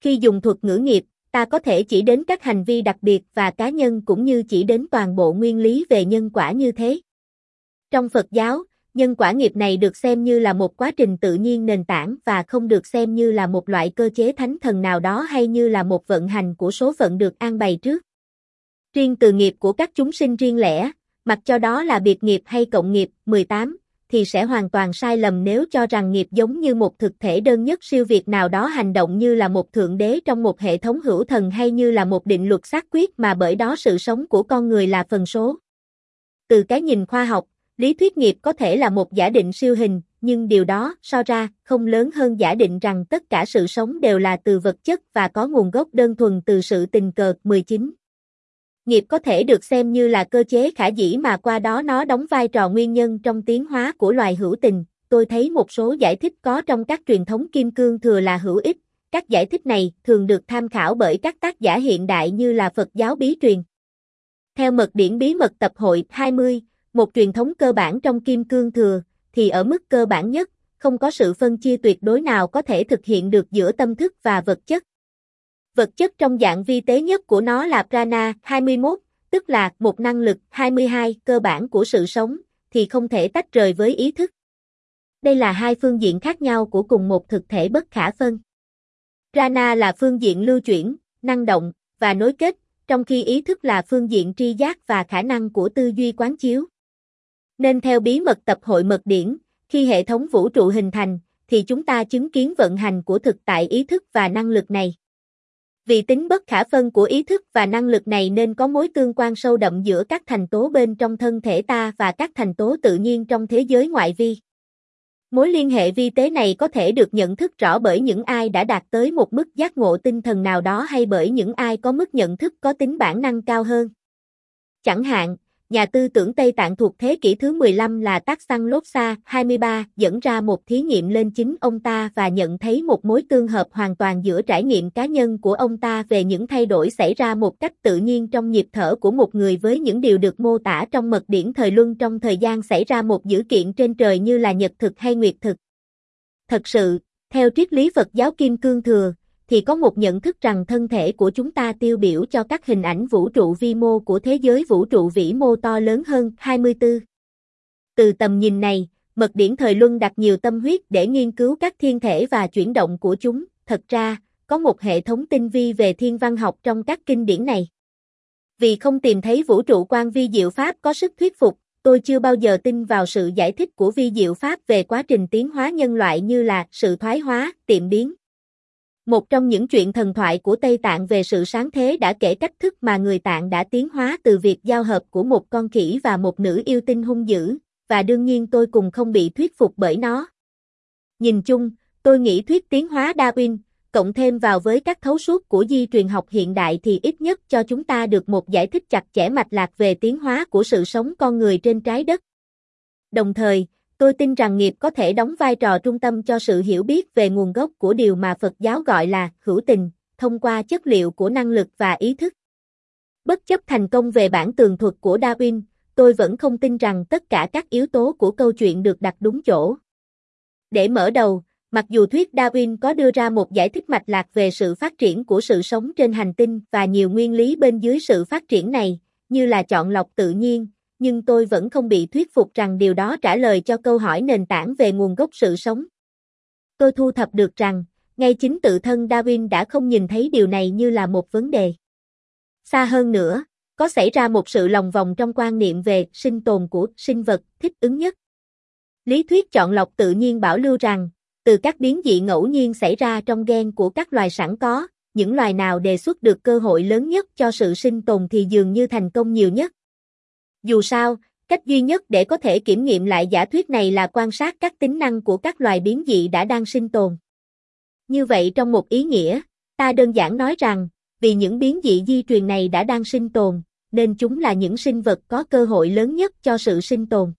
Khi dùng thuật ngữ nghiệp, ta có thể chỉ đến các hành vi đặc biệt và cá nhân cũng như chỉ đến toàn bộ nguyên lý về nhân quả như thế. Trong Phật giáo, nhân quả nghiệp này được xem như là một quá trình tự nhiên nền tảng và không được xem như là một loại cơ chế thánh thần nào đó hay như là một vận hành của số phận được an bày trước. Riêng từ nghiệp của các chúng sinh riêng lẻ, mặc cho đó là biệt nghiệp hay cộng nghiệp, 18, thì sẽ hoàn toàn sai lầm nếu cho rằng nghiệp giống như một thực thể đơn nhất siêu việt nào đó hành động như là một thượng đế trong một hệ thống hữu thần hay như là một định luật xác quyết mà bởi đó sự sống của con người là phần số. Từ cái nhìn khoa học, lý thuyết nghiệp có thể là một giả định siêu hình, nhưng điều đó, so ra, không lớn hơn giả định rằng tất cả sự sống đều là từ vật chất và có nguồn gốc đơn thuần từ sự tình cờ. 19 Nghiệp có thể được xem như là cơ chế khả dĩ mà qua đó nó đóng vai trò nguyên nhân trong tiến hóa của loài hữu tình. Tôi thấy một số giải thích có trong các truyền thống kim cương thừa là hữu ích. Các giải thích này thường được tham khảo bởi các tác giả hiện đại như là Phật giáo bí truyền. Theo mật điển bí mật tập hội 20, một truyền thống cơ bản trong kim cương thừa, thì ở mức cơ bản nhất, không có sự phân chia tuyệt đối nào có thể thực hiện được giữa tâm thức và vật chất. Vật chất trong dạng vi tế nhất của nó là prana 21, tức là một năng lực 22 cơ bản của sự sống, thì không thể tách rời với ý thức. Đây là hai phương diện khác nhau của cùng một thực thể bất khả phân. Prana là phương diện lưu chuyển, năng động và nối kết, trong khi ý thức là phương diện tri giác và khả năng của tư duy quán chiếu. Nên theo bí mật tập hội mật điển, khi hệ thống vũ trụ hình thành, thì chúng ta chứng kiến vận hành của thực tại ý thức và năng lực này. Vì tính bất khả phân của ý thức và năng lực này nên có mối tương quan sâu đậm giữa các thành tố bên trong thân thể ta và các thành tố tự nhiên trong thế giới ngoại vi. Mối liên hệ vi tế này có thể được nhận thức rõ bởi những ai đã đạt tới một mức giác ngộ tinh thần nào đó hay bởi những ai có mức nhận thức có tính bản năng cao hơn. Chẳng hạn, nhà tư tưởng Tây Tạng thuộc thế kỷ thứ 15 là Tác Săn Lốt Sa 23 dẫn ra một thí nghiệm lên chính ông ta và nhận thấy một mối tương hợp hoàn toàn giữa trải nghiệm cá nhân của ông ta về những thay đổi xảy ra một cách tự nhiên trong nhịp thở của một người với những điều được mô tả trong mật điển thời luân trong thời gian xảy ra một dữ kiện trên trời như là nhật thực hay nguyệt thực. Thật sự, theo triết lý Phật giáo Kim Cương Thừa, thì có một nhận thức rằng thân thể của chúng ta tiêu biểu cho các hình ảnh vũ trụ vi mô của thế giới vũ trụ vĩ mô to lớn hơn 24. Từ tầm nhìn này, mật điển thời luân đặt nhiều tâm huyết để nghiên cứu các thiên thể và chuyển động của chúng, thật ra, có một hệ thống tinh vi về thiên văn học trong các kinh điển này. Vì không tìm thấy vũ trụ quan vi diệu pháp có sức thuyết phục, tôi chưa bao giờ tin vào sự giải thích của vi diệu pháp về quá trình tiến hóa nhân loại như là sự thoái hóa, tiệm biến. Một trong những chuyện thần thoại của Tây Tạng về sự sáng thế đã kể cách thức mà người Tạng đã tiến hóa từ việc giao hợp của một con khỉ và một nữ yêu tinh hung dữ, và đương nhiên tôi cùng không bị thuyết phục bởi nó. Nhìn chung, tôi nghĩ thuyết tiến hóa Darwin, cộng thêm vào với các thấu suốt của di truyền học hiện đại thì ít nhất cho chúng ta được một giải thích chặt chẽ mạch lạc về tiến hóa của sự sống con người trên trái đất. Đồng thời, Tôi tin rằng nghiệp có thể đóng vai trò trung tâm cho sự hiểu biết về nguồn gốc của điều mà Phật giáo gọi là hữu tình, thông qua chất liệu của năng lực và ý thức. Bất chấp thành công về bản tường thuật của Darwin, tôi vẫn không tin rằng tất cả các yếu tố của câu chuyện được đặt đúng chỗ. Để mở đầu, mặc dù thuyết Darwin có đưa ra một giải thích mạch lạc về sự phát triển của sự sống trên hành tinh và nhiều nguyên lý bên dưới sự phát triển này, như là chọn lọc tự nhiên, nhưng tôi vẫn không bị thuyết phục rằng điều đó trả lời cho câu hỏi nền tảng về nguồn gốc sự sống. Tôi thu thập được rằng, ngay chính tự thân Darwin đã không nhìn thấy điều này như là một vấn đề. Xa hơn nữa, có xảy ra một sự lòng vòng trong quan niệm về sinh tồn của sinh vật thích ứng nhất. Lý thuyết chọn lọc tự nhiên bảo lưu rằng, từ các biến dị ngẫu nhiên xảy ra trong gen của các loài sẵn có, những loài nào đề xuất được cơ hội lớn nhất cho sự sinh tồn thì dường như thành công nhiều nhất. Dù sao, cách duy nhất để có thể kiểm nghiệm lại giả thuyết này là quan sát các tính năng của các loài biến dị đã đang sinh tồn. Như vậy trong một ý nghĩa, ta đơn giản nói rằng, vì những biến dị di truyền này đã đang sinh tồn, nên chúng là những sinh vật có cơ hội lớn nhất cho sự sinh tồn.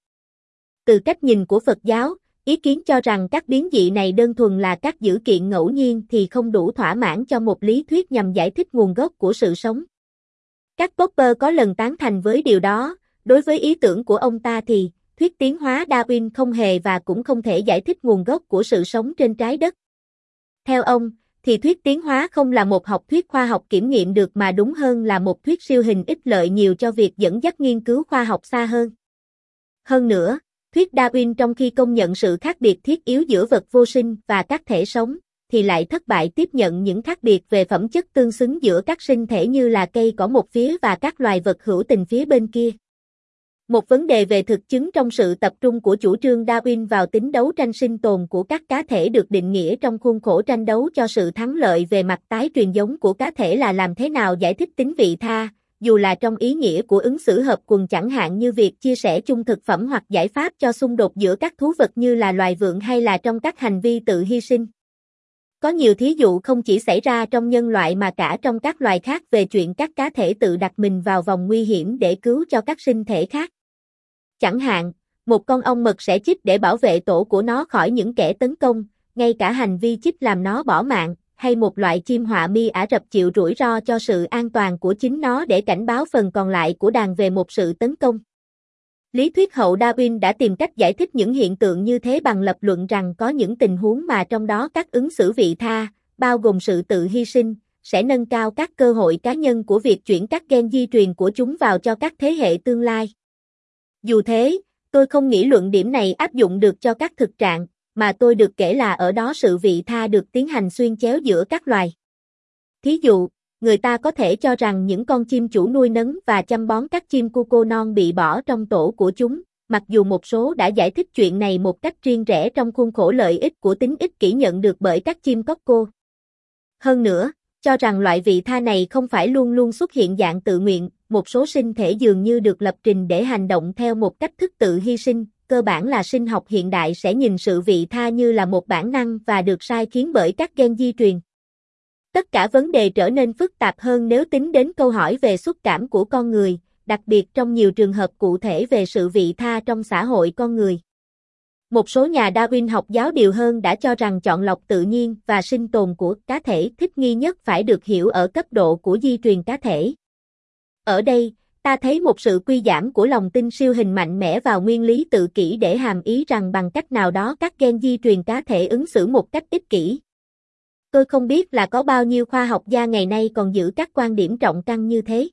Từ cách nhìn của Phật giáo, ý kiến cho rằng các biến dị này đơn thuần là các dữ kiện ngẫu nhiên thì không đủ thỏa mãn cho một lý thuyết nhằm giải thích nguồn gốc của sự sống. Các Popper có lần tán thành với điều đó, đối với ý tưởng của ông ta thì, thuyết tiến hóa Darwin không hề và cũng không thể giải thích nguồn gốc của sự sống trên trái đất. Theo ông, thì thuyết tiến hóa không là một học thuyết khoa học kiểm nghiệm được mà đúng hơn là một thuyết siêu hình ích lợi nhiều cho việc dẫn dắt nghiên cứu khoa học xa hơn. Hơn nữa, thuyết Darwin trong khi công nhận sự khác biệt thiết yếu giữa vật vô sinh và các thể sống, thì lại thất bại tiếp nhận những khác biệt về phẩm chất tương xứng giữa các sinh thể như là cây cỏ một phía và các loài vật hữu tình phía bên kia. Một vấn đề về thực chứng trong sự tập trung của chủ trương Darwin vào tính đấu tranh sinh tồn của các cá thể được định nghĩa trong khuôn khổ tranh đấu cho sự thắng lợi về mặt tái truyền giống của cá thể là làm thế nào giải thích tính vị tha, dù là trong ý nghĩa của ứng xử hợp quần chẳng hạn như việc chia sẻ chung thực phẩm hoặc giải pháp cho xung đột giữa các thú vật như là loài vượn hay là trong các hành vi tự hy sinh. Có nhiều thí dụ không chỉ xảy ra trong nhân loại mà cả trong các loài khác về chuyện các cá thể tự đặt mình vào vòng nguy hiểm để cứu cho các sinh thể khác. Chẳng hạn, một con ong mật sẽ chích để bảo vệ tổ của nó khỏi những kẻ tấn công, ngay cả hành vi chích làm nó bỏ mạng, hay một loại chim họa mi Ả Rập chịu rủi ro cho sự an toàn của chính nó để cảnh báo phần còn lại của đàn về một sự tấn công. Lý thuyết hậu Darwin đã tìm cách giải thích những hiện tượng như thế bằng lập luận rằng có những tình huống mà trong đó các ứng xử vị tha, bao gồm sự tự hy sinh, sẽ nâng cao các cơ hội cá nhân của việc chuyển các gen di truyền của chúng vào cho các thế hệ tương lai. Dù thế, tôi không nghĩ luận điểm này áp dụng được cho các thực trạng, mà tôi được kể là ở đó sự vị tha được tiến hành xuyên chéo giữa các loài. Thí dụ, người ta có thể cho rằng những con chim chủ nuôi nấng và chăm bón các chim cu cô non bị bỏ trong tổ của chúng, mặc dù một số đã giải thích chuyện này một cách riêng rẽ trong khuôn khổ lợi ích của tính ích kỷ nhận được bởi các chim cóc cô. Hơn nữa, cho rằng loại vị tha này không phải luôn luôn xuất hiện dạng tự nguyện, một số sinh thể dường như được lập trình để hành động theo một cách thức tự hy sinh, cơ bản là sinh học hiện đại sẽ nhìn sự vị tha như là một bản năng và được sai khiến bởi các gen di truyền. Tất cả vấn đề trở nên phức tạp hơn nếu tính đến câu hỏi về xúc cảm của con người, đặc biệt trong nhiều trường hợp cụ thể về sự vị tha trong xã hội con người. Một số nhà Darwin học giáo điều hơn đã cho rằng chọn lọc tự nhiên và sinh tồn của cá thể thích nghi nhất phải được hiểu ở cấp độ của di truyền cá thể. Ở đây, ta thấy một sự quy giảm của lòng tin siêu hình mạnh mẽ vào nguyên lý tự kỷ để hàm ý rằng bằng cách nào đó các gen di truyền cá thể ứng xử một cách ích kỷ. Tôi không biết là có bao nhiêu khoa học gia ngày nay còn giữ các quan điểm trọng căn như thế.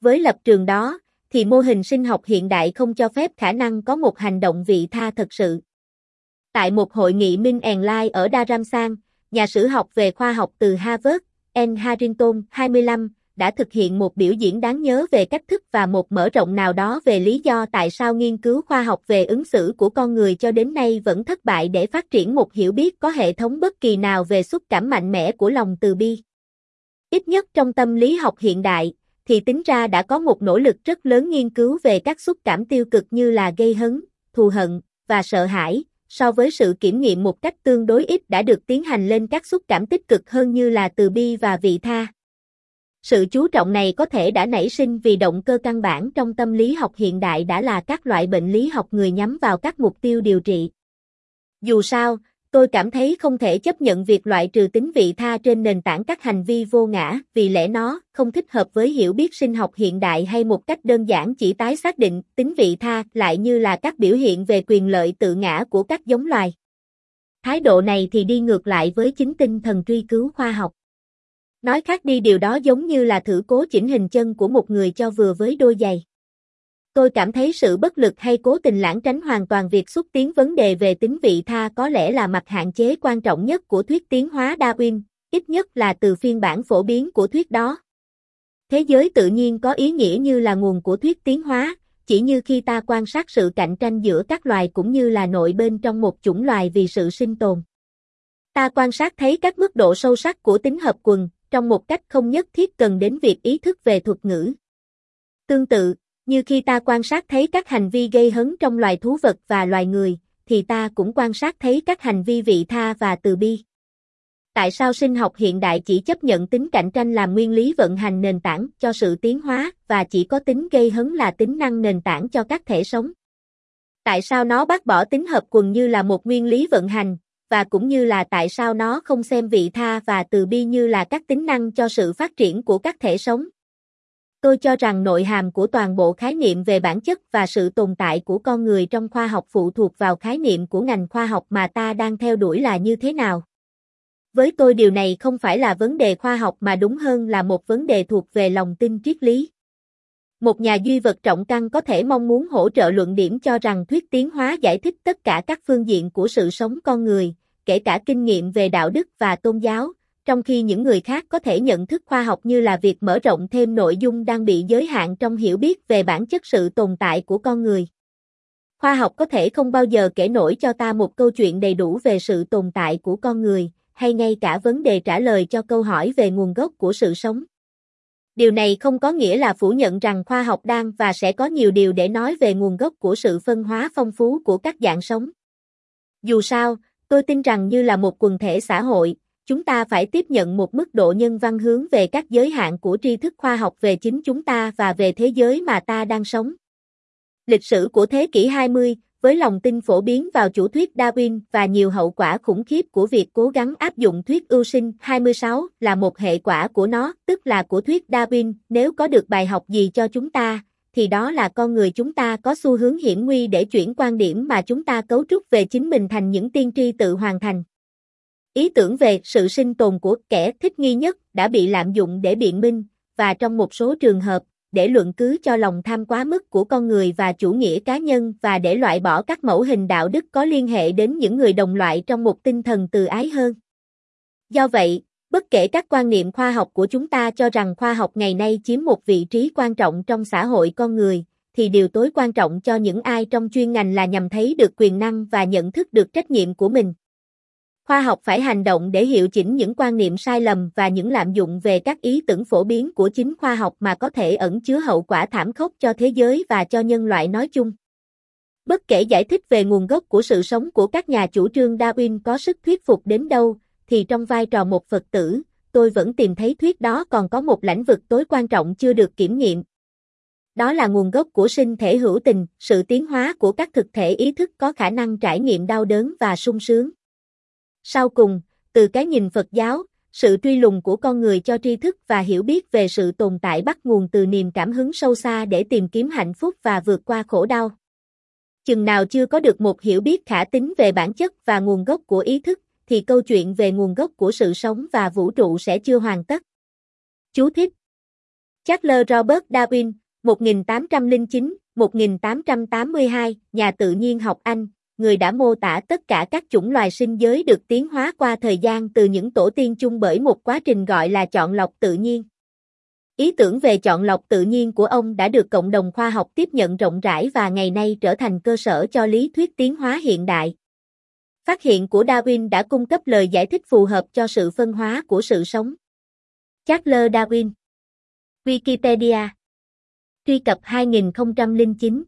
Với lập trường đó, thì mô hình sinh học hiện đại không cho phép khả năng có một hành động vị tha thật sự. Tại một hội nghị Minh and Lai ở Daramsang, nhà sử học về khoa học từ Harvard, N. Harrington, 25, đã thực hiện một biểu diễn đáng nhớ về cách thức và một mở rộng nào đó về lý do tại sao nghiên cứu khoa học về ứng xử của con người cho đến nay vẫn thất bại để phát triển một hiểu biết có hệ thống bất kỳ nào về xúc cảm mạnh mẽ của lòng từ bi. Ít nhất trong tâm lý học hiện đại, thì tính ra đã có một nỗ lực rất lớn nghiên cứu về các xúc cảm tiêu cực như là gây hấn, thù hận và sợ hãi, so với sự kiểm nghiệm một cách tương đối ít đã được tiến hành lên các xúc cảm tích cực hơn như là từ bi và vị tha. Sự chú trọng này có thể đã nảy sinh vì động cơ căn bản trong tâm lý học hiện đại đã là các loại bệnh lý học người nhắm vào các mục tiêu điều trị. Dù sao, tôi cảm thấy không thể chấp nhận việc loại trừ tính vị tha trên nền tảng các hành vi vô ngã, vì lẽ nó không thích hợp với hiểu biết sinh học hiện đại hay một cách đơn giản chỉ tái xác định tính vị tha lại như là các biểu hiện về quyền lợi tự ngã của các giống loài. Thái độ này thì đi ngược lại với chính tinh thần truy cứu khoa học. Nói khác đi điều đó giống như là thử cố chỉnh hình chân của một người cho vừa với đôi giày. Tôi cảm thấy sự bất lực hay cố tình lãng tránh hoàn toàn việc xúc tiến vấn đề về tính vị tha có lẽ là mặt hạn chế quan trọng nhất của thuyết tiến hóa Darwin, ít nhất là từ phiên bản phổ biến của thuyết đó. Thế giới tự nhiên có ý nghĩa như là nguồn của thuyết tiến hóa, chỉ như khi ta quan sát sự cạnh tranh giữa các loài cũng như là nội bên trong một chủng loài vì sự sinh tồn. Ta quan sát thấy các mức độ sâu sắc của tính hợp quần, trong một cách không nhất thiết cần đến việc ý thức về thuật ngữ. Tương tự, như khi ta quan sát thấy các hành vi gây hấn trong loài thú vật và loài người, thì ta cũng quan sát thấy các hành vi vị tha và từ bi. Tại sao sinh học hiện đại chỉ chấp nhận tính cạnh tranh làm nguyên lý vận hành nền tảng cho sự tiến hóa và chỉ có tính gây hấn là tính năng nền tảng cho các thể sống? Tại sao nó bác bỏ tính hợp quần như là một nguyên lý vận hành, và cũng như là tại sao nó không xem vị tha và từ bi như là các tính năng cho sự phát triển của các thể sống? Tôi cho rằng nội hàm của toàn bộ khái niệm về bản chất và sự tồn tại của con người trong khoa học phụ thuộc vào khái niệm của ngành khoa học mà ta đang theo đuổi là như thế nào. Với tôi điều này không phải là vấn đề khoa học mà đúng hơn là một vấn đề thuộc về lòng tin triết lý. Một nhà duy vật trọng căn có thể mong muốn hỗ trợ luận điểm cho rằng thuyết tiến hóa giải thích tất cả các phương diện của sự sống con người, kể cả kinh nghiệm về đạo đức và tôn giáo, trong khi những người khác có thể nhận thức khoa học như là việc mở rộng thêm nội dung đang bị giới hạn trong hiểu biết về bản chất sự tồn tại của con người. Khoa học có thể không bao giờ kể nổi cho ta một câu chuyện đầy đủ về sự tồn tại của con người, hay ngay cả vấn đề trả lời cho câu hỏi về nguồn gốc của sự sống. Điều này không có nghĩa là phủ nhận rằng khoa học đang và sẽ có nhiều điều để nói về nguồn gốc của sự phân hóa phong phú của các dạng sống. Dù sao, tôi tin rằng như là một quần thể xã hội, chúng ta phải tiếp nhận một mức độ nhân văn hướng về các giới hạn của tri thức khoa học về chính chúng ta và về thế giới mà ta đang sống. Lịch sử của thế kỷ 20, với lòng tin phổ biến vào chủ thuyết Darwin và nhiều hậu quả khủng khiếp của việc cố gắng áp dụng thuyết ưu sinh 26 là một hệ quả của nó, tức là của thuyết Darwin, nếu có được bài học gì cho chúng ta, thì đó là con người chúng ta có xu hướng hiểm nguy để chuyển quan điểm mà chúng ta cấu trúc về chính mình thành những tiên tri tự hoàn thành. Ý tưởng về sự sinh tồn của kẻ thích nghi nhất đã bị lạm dụng để biện minh, và trong một số trường hợp, để luận cứ cho lòng tham quá mức của con người và chủ nghĩa cá nhân và để loại bỏ các mẫu hình đạo đức có liên hệ đến những người đồng loại trong một tinh thần từ ái hơn. Do vậy, bất kể các quan niệm khoa học của chúng ta cho rằng khoa học ngày nay chiếm một vị trí quan trọng trong xã hội con người, thì điều tối quan trọng cho những ai trong chuyên ngành là nhằm thấy được quyền năng và nhận thức được trách nhiệm của mình. Khoa học phải hành động để hiệu chỉnh những quan niệm sai lầm và những lạm dụng về các ý tưởng phổ biến của chính khoa học mà có thể ẩn chứa hậu quả thảm khốc cho thế giới và cho nhân loại nói chung. Bất kể giải thích về nguồn gốc của sự sống của các nhà chủ trương Darwin có sức thuyết phục đến đâu, thì trong vai trò một Phật tử, tôi vẫn tìm thấy thuyết đó còn có một lãnh vực tối quan trọng chưa được kiểm nghiệm. Đó là nguồn gốc của sinh thể hữu tình, sự tiến hóa của các thực thể ý thức có khả năng trải nghiệm đau đớn và sung sướng. Sau cùng, từ cái nhìn Phật giáo, sự truy lùng của con người cho tri thức và hiểu biết về sự tồn tại bắt nguồn từ niềm cảm hứng sâu xa để tìm kiếm hạnh phúc và vượt qua khổ đau. Chừng nào chưa có được một hiểu biết khả tính về bản chất và nguồn gốc của ý thức, thì câu chuyện về nguồn gốc của sự sống và vũ trụ sẽ chưa hoàn tất. Chú thích Charles Robert Darwin, 1809-1882, nhà tự nhiên học Anh, người đã mô tả tất cả các chủng loài sinh giới được tiến hóa qua thời gian từ những tổ tiên chung bởi một quá trình gọi là chọn lọc tự nhiên. Ý tưởng về chọn lọc tự nhiên của ông đã được cộng đồng khoa học tiếp nhận rộng rãi và ngày nay trở thành cơ sở cho lý thuyết tiến hóa hiện đại. Phát hiện của Darwin đã cung cấp lời giải thích phù hợp cho sự phân hóa của sự sống. Charles Darwin Wikipedia Truy cập 2009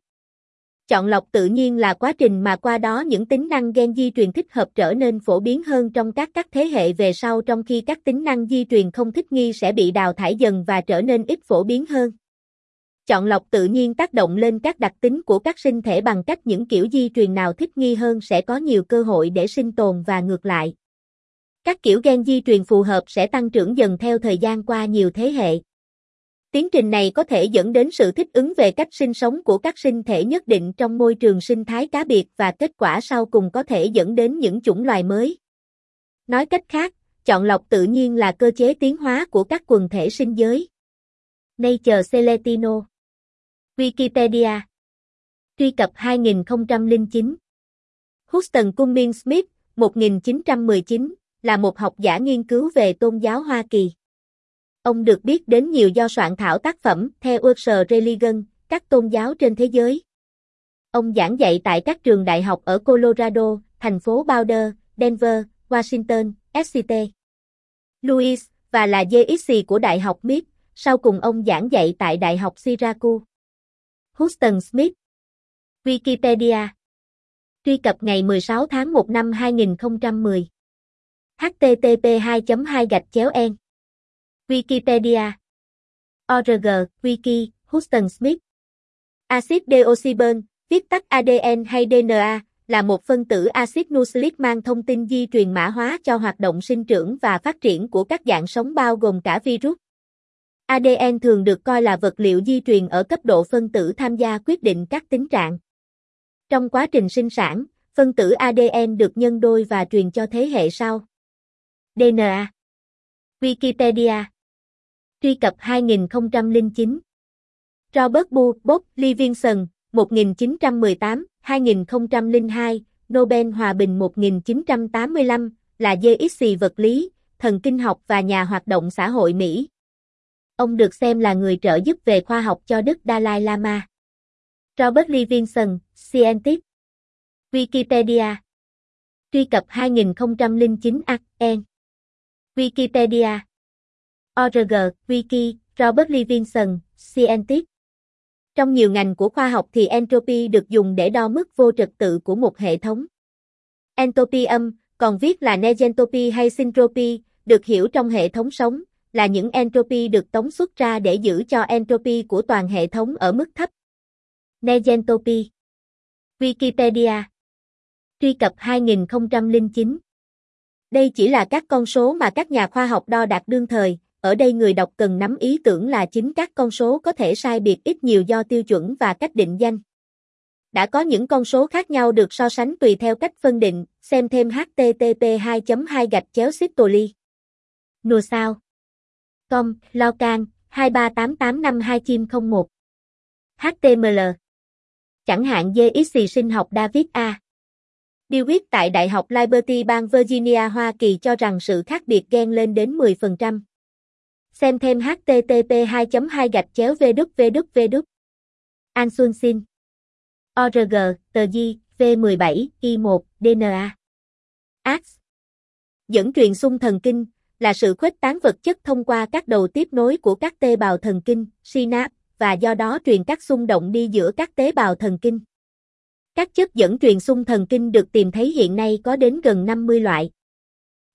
Chọn lọc tự nhiên là quá trình mà qua đó những tính năng gen di truyền thích hợp trở nên phổ biến hơn trong các các thế hệ về sau trong khi các tính năng di truyền không thích nghi sẽ bị đào thải dần và trở nên ít phổ biến hơn. Chọn lọc tự nhiên tác động lên các đặc tính của các sinh thể bằng cách những kiểu di truyền nào thích nghi hơn sẽ có nhiều cơ hội để sinh tồn và ngược lại. Các kiểu gen di truyền phù hợp sẽ tăng trưởng dần theo thời gian qua nhiều thế hệ. Tiến trình này có thể dẫn đến sự thích ứng về cách sinh sống của các sinh thể nhất định trong môi trường sinh thái cá biệt và kết quả sau cùng có thể dẫn đến những chủng loài mới. Nói cách khác, chọn lọc tự nhiên là cơ chế tiến hóa của các quần thể sinh giới. Nature Celestino. Wikipedia Truy cập 2009 Houston Cumming Smith, 1919, là một học giả nghiên cứu về tôn giáo Hoa Kỳ. Ông được biết đến nhiều do soạn thảo tác phẩm theo World Religion, các tôn giáo trên thế giới. Ông giảng dạy tại các trường đại học ở Colorado, thành phố Boulder, Denver, Washington, SCT. Louis, và là GXC của Đại học MIT, sau cùng ông giảng dạy tại Đại học Syracuse. Houston Smith Wikipedia Truy cập ngày 16 tháng 1 năm 2010 http 2 2 gạch chéo en Wikipedia org wiki Houston Smith Acid deoxybơn, viết tắt ADN hay DNA, là một phân tử axit nucleic mang thông tin di truyền mã hóa cho hoạt động sinh trưởng và phát triển của các dạng sống bao gồm cả virus. ADN thường được coi là vật liệu di truyền ở cấp độ phân tử tham gia quyết định các tính trạng. Trong quá trình sinh sản, phân tử ADN được nhân đôi và truyền cho thế hệ sau. DNA Wikipedia Truy cập 2009 Robert Bu, Bob Livingston 1918-2002 Nobel Hòa bình 1985 là GXC vật lý, thần kinh học và nhà hoạt động xã hội Mỹ. Ông được xem là người trợ giúp về khoa học cho Đức Dalai Lama. Robert Livingston, Scientist. Wikipedia. Truy cập 2009 ACN Wikipedia. ORG, Wiki, Robert Livingston, Scientist Trong nhiều ngành của khoa học thì entropy được dùng để đo mức vô trật tự của một hệ thống. Entropy âm, còn viết là negentropy hay syntropy, được hiểu trong hệ thống sống, là những entropy được tống xuất ra để giữ cho entropy của toàn hệ thống ở mức thấp. Negentropy Wikipedia Truy cập 2009 Đây chỉ là các con số mà các nhà khoa học đo đạt đương thời, ở đây người đọc cần nắm ý tưởng là chính các con số có thể sai biệt ít nhiều do tiêu chuẩn và cách định danh. Đã có những con số khác nhau được so sánh tùy theo cách phân định, xem thêm http 2 2 gạch chéo Sitoli. Nùa sao? Com, Locan, 238852 chim 01. HTML. Chẳng hạn GXC sinh học David A. Dewitt tại Đại học Liberty bang Virginia, Hoa Kỳ cho rằng sự khác biệt gen lên đến 10%. Xem thêm http 2 2 gạch chéo www. An Xuân Xin. ORG, tờ di, V17, I1, DNA. AX. Dẫn truyền xung thần kinh, là sự khuếch tán vật chất thông qua các đầu tiếp nối của các tế bào thần kinh, synap và do đó truyền các xung động đi giữa các tế bào thần kinh. Các chất dẫn truyền xung thần kinh được tìm thấy hiện nay có đến gần 50 loại.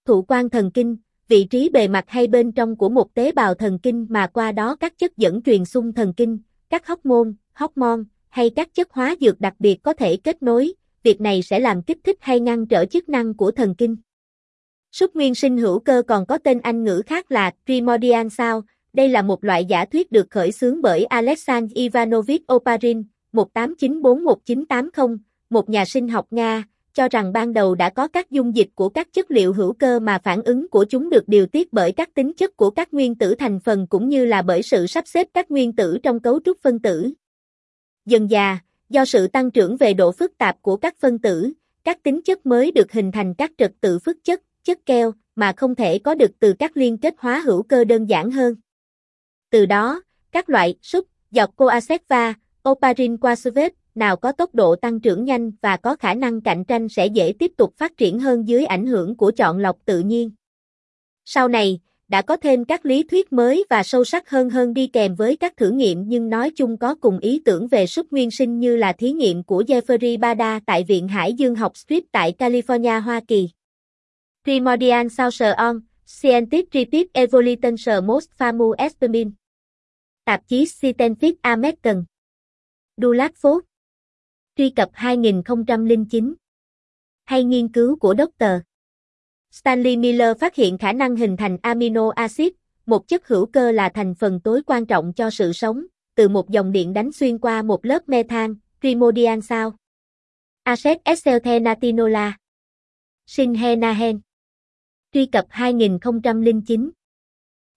Thụ quan thần kinh, vị trí bề mặt hay bên trong của một tế bào thần kinh mà qua đó các chất dẫn truyền xung thần kinh, các hormone, hormone hay các chất hóa dược đặc biệt có thể kết nối, việc này sẽ làm kích thích hay ngăn trở chức năng của thần kinh. Súc nguyên sinh hữu cơ còn có tên Anh ngữ khác là primordial sao, đây là một loại giả thuyết được khởi xướng bởi Alexander Ivanovich Oparin, 1894-1980, một nhà sinh học Nga, cho rằng ban đầu đã có các dung dịch của các chất liệu hữu cơ mà phản ứng của chúng được điều tiết bởi các tính chất của các nguyên tử thành phần cũng như là bởi sự sắp xếp các nguyên tử trong cấu trúc phân tử. Dần già, do sự tăng trưởng về độ phức tạp của các phân tử, các tính chất mới được hình thành các trật tự phức chất, chất keo, mà không thể có được từ các liên kết hóa hữu cơ đơn giản hơn. Từ đó, các loại súc, dọc coacerva, oparin quasvet nào có tốc độ tăng trưởng nhanh và có khả năng cạnh tranh sẽ dễ tiếp tục phát triển hơn dưới ảnh hưởng của chọn lọc tự nhiên. Sau này, đã có thêm các lý thuyết mới và sâu sắc hơn hơn đi kèm với các thử nghiệm nhưng nói chung có cùng ý tưởng về sức nguyên sinh như là thí nghiệm của Jeffrey Bada tại Viện Hải Dương học Strip tại California, Hoa Kỳ. Primordial Source on, Scientific Repeat Evolution Most Famous Experiment. Tạp chí Scientific American. Dulac Phốt. Truy cập 2009. Hay nghiên cứu của Dr. Stanley Miller phát hiện khả năng hình thành amino acid, một chất hữu cơ là thành phần tối quan trọng cho sự sống, từ một dòng điện đánh xuyên qua một lớp methan, primordial sao. Acet acetenatinola. Sinhenahen. Truy cập 2009.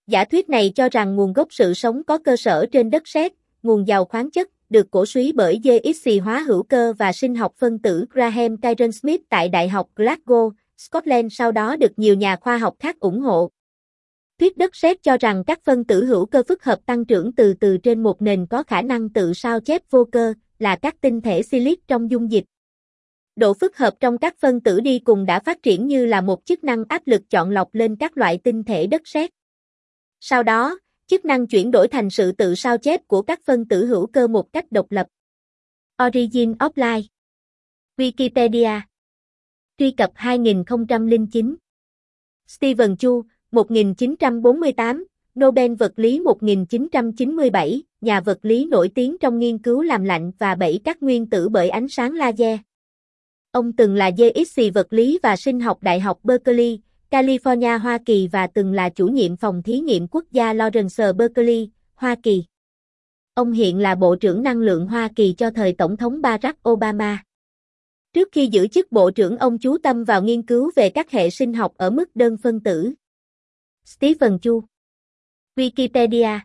Giả thuyết này cho rằng nguồn gốc sự sống có cơ sở trên đất sét, nguồn giàu khoáng chất, được cổ suý bởi GXC hóa hữu cơ và sinh học phân tử Graham Kyron Smith tại Đại học Glasgow, Scotland sau đó được nhiều nhà khoa học khác ủng hộ. Thuyết đất sét cho rằng các phân tử hữu cơ phức hợp tăng trưởng từ từ trên một nền có khả năng tự sao chép vô cơ, là các tinh thể silic trong dung dịch. Độ phức hợp trong các phân tử đi cùng đã phát triển như là một chức năng áp lực chọn lọc lên các loại tinh thể đất sét. Sau đó, chức năng chuyển đổi thành sự tự sao chép của các phân tử hữu cơ một cách độc lập. Origin Offline Wikipedia Truy cập 2009 Stephen Chu, 1948, Nobel vật lý 1997, nhà vật lý nổi tiếng trong nghiên cứu làm lạnh và bẫy các nguyên tử bởi ánh sáng laser. Ông từng là DXC vật lý và sinh học Đại học Berkeley, California, Hoa Kỳ và từng là chủ nhiệm phòng thí nghiệm quốc gia Lawrence Berkeley, Hoa Kỳ. Ông hiện là Bộ trưởng Năng lượng Hoa Kỳ cho thời Tổng thống Barack Obama. Trước khi giữ chức Bộ trưởng ông chú tâm vào nghiên cứu về các hệ sinh học ở mức đơn phân tử. Stephen Chu Wikipedia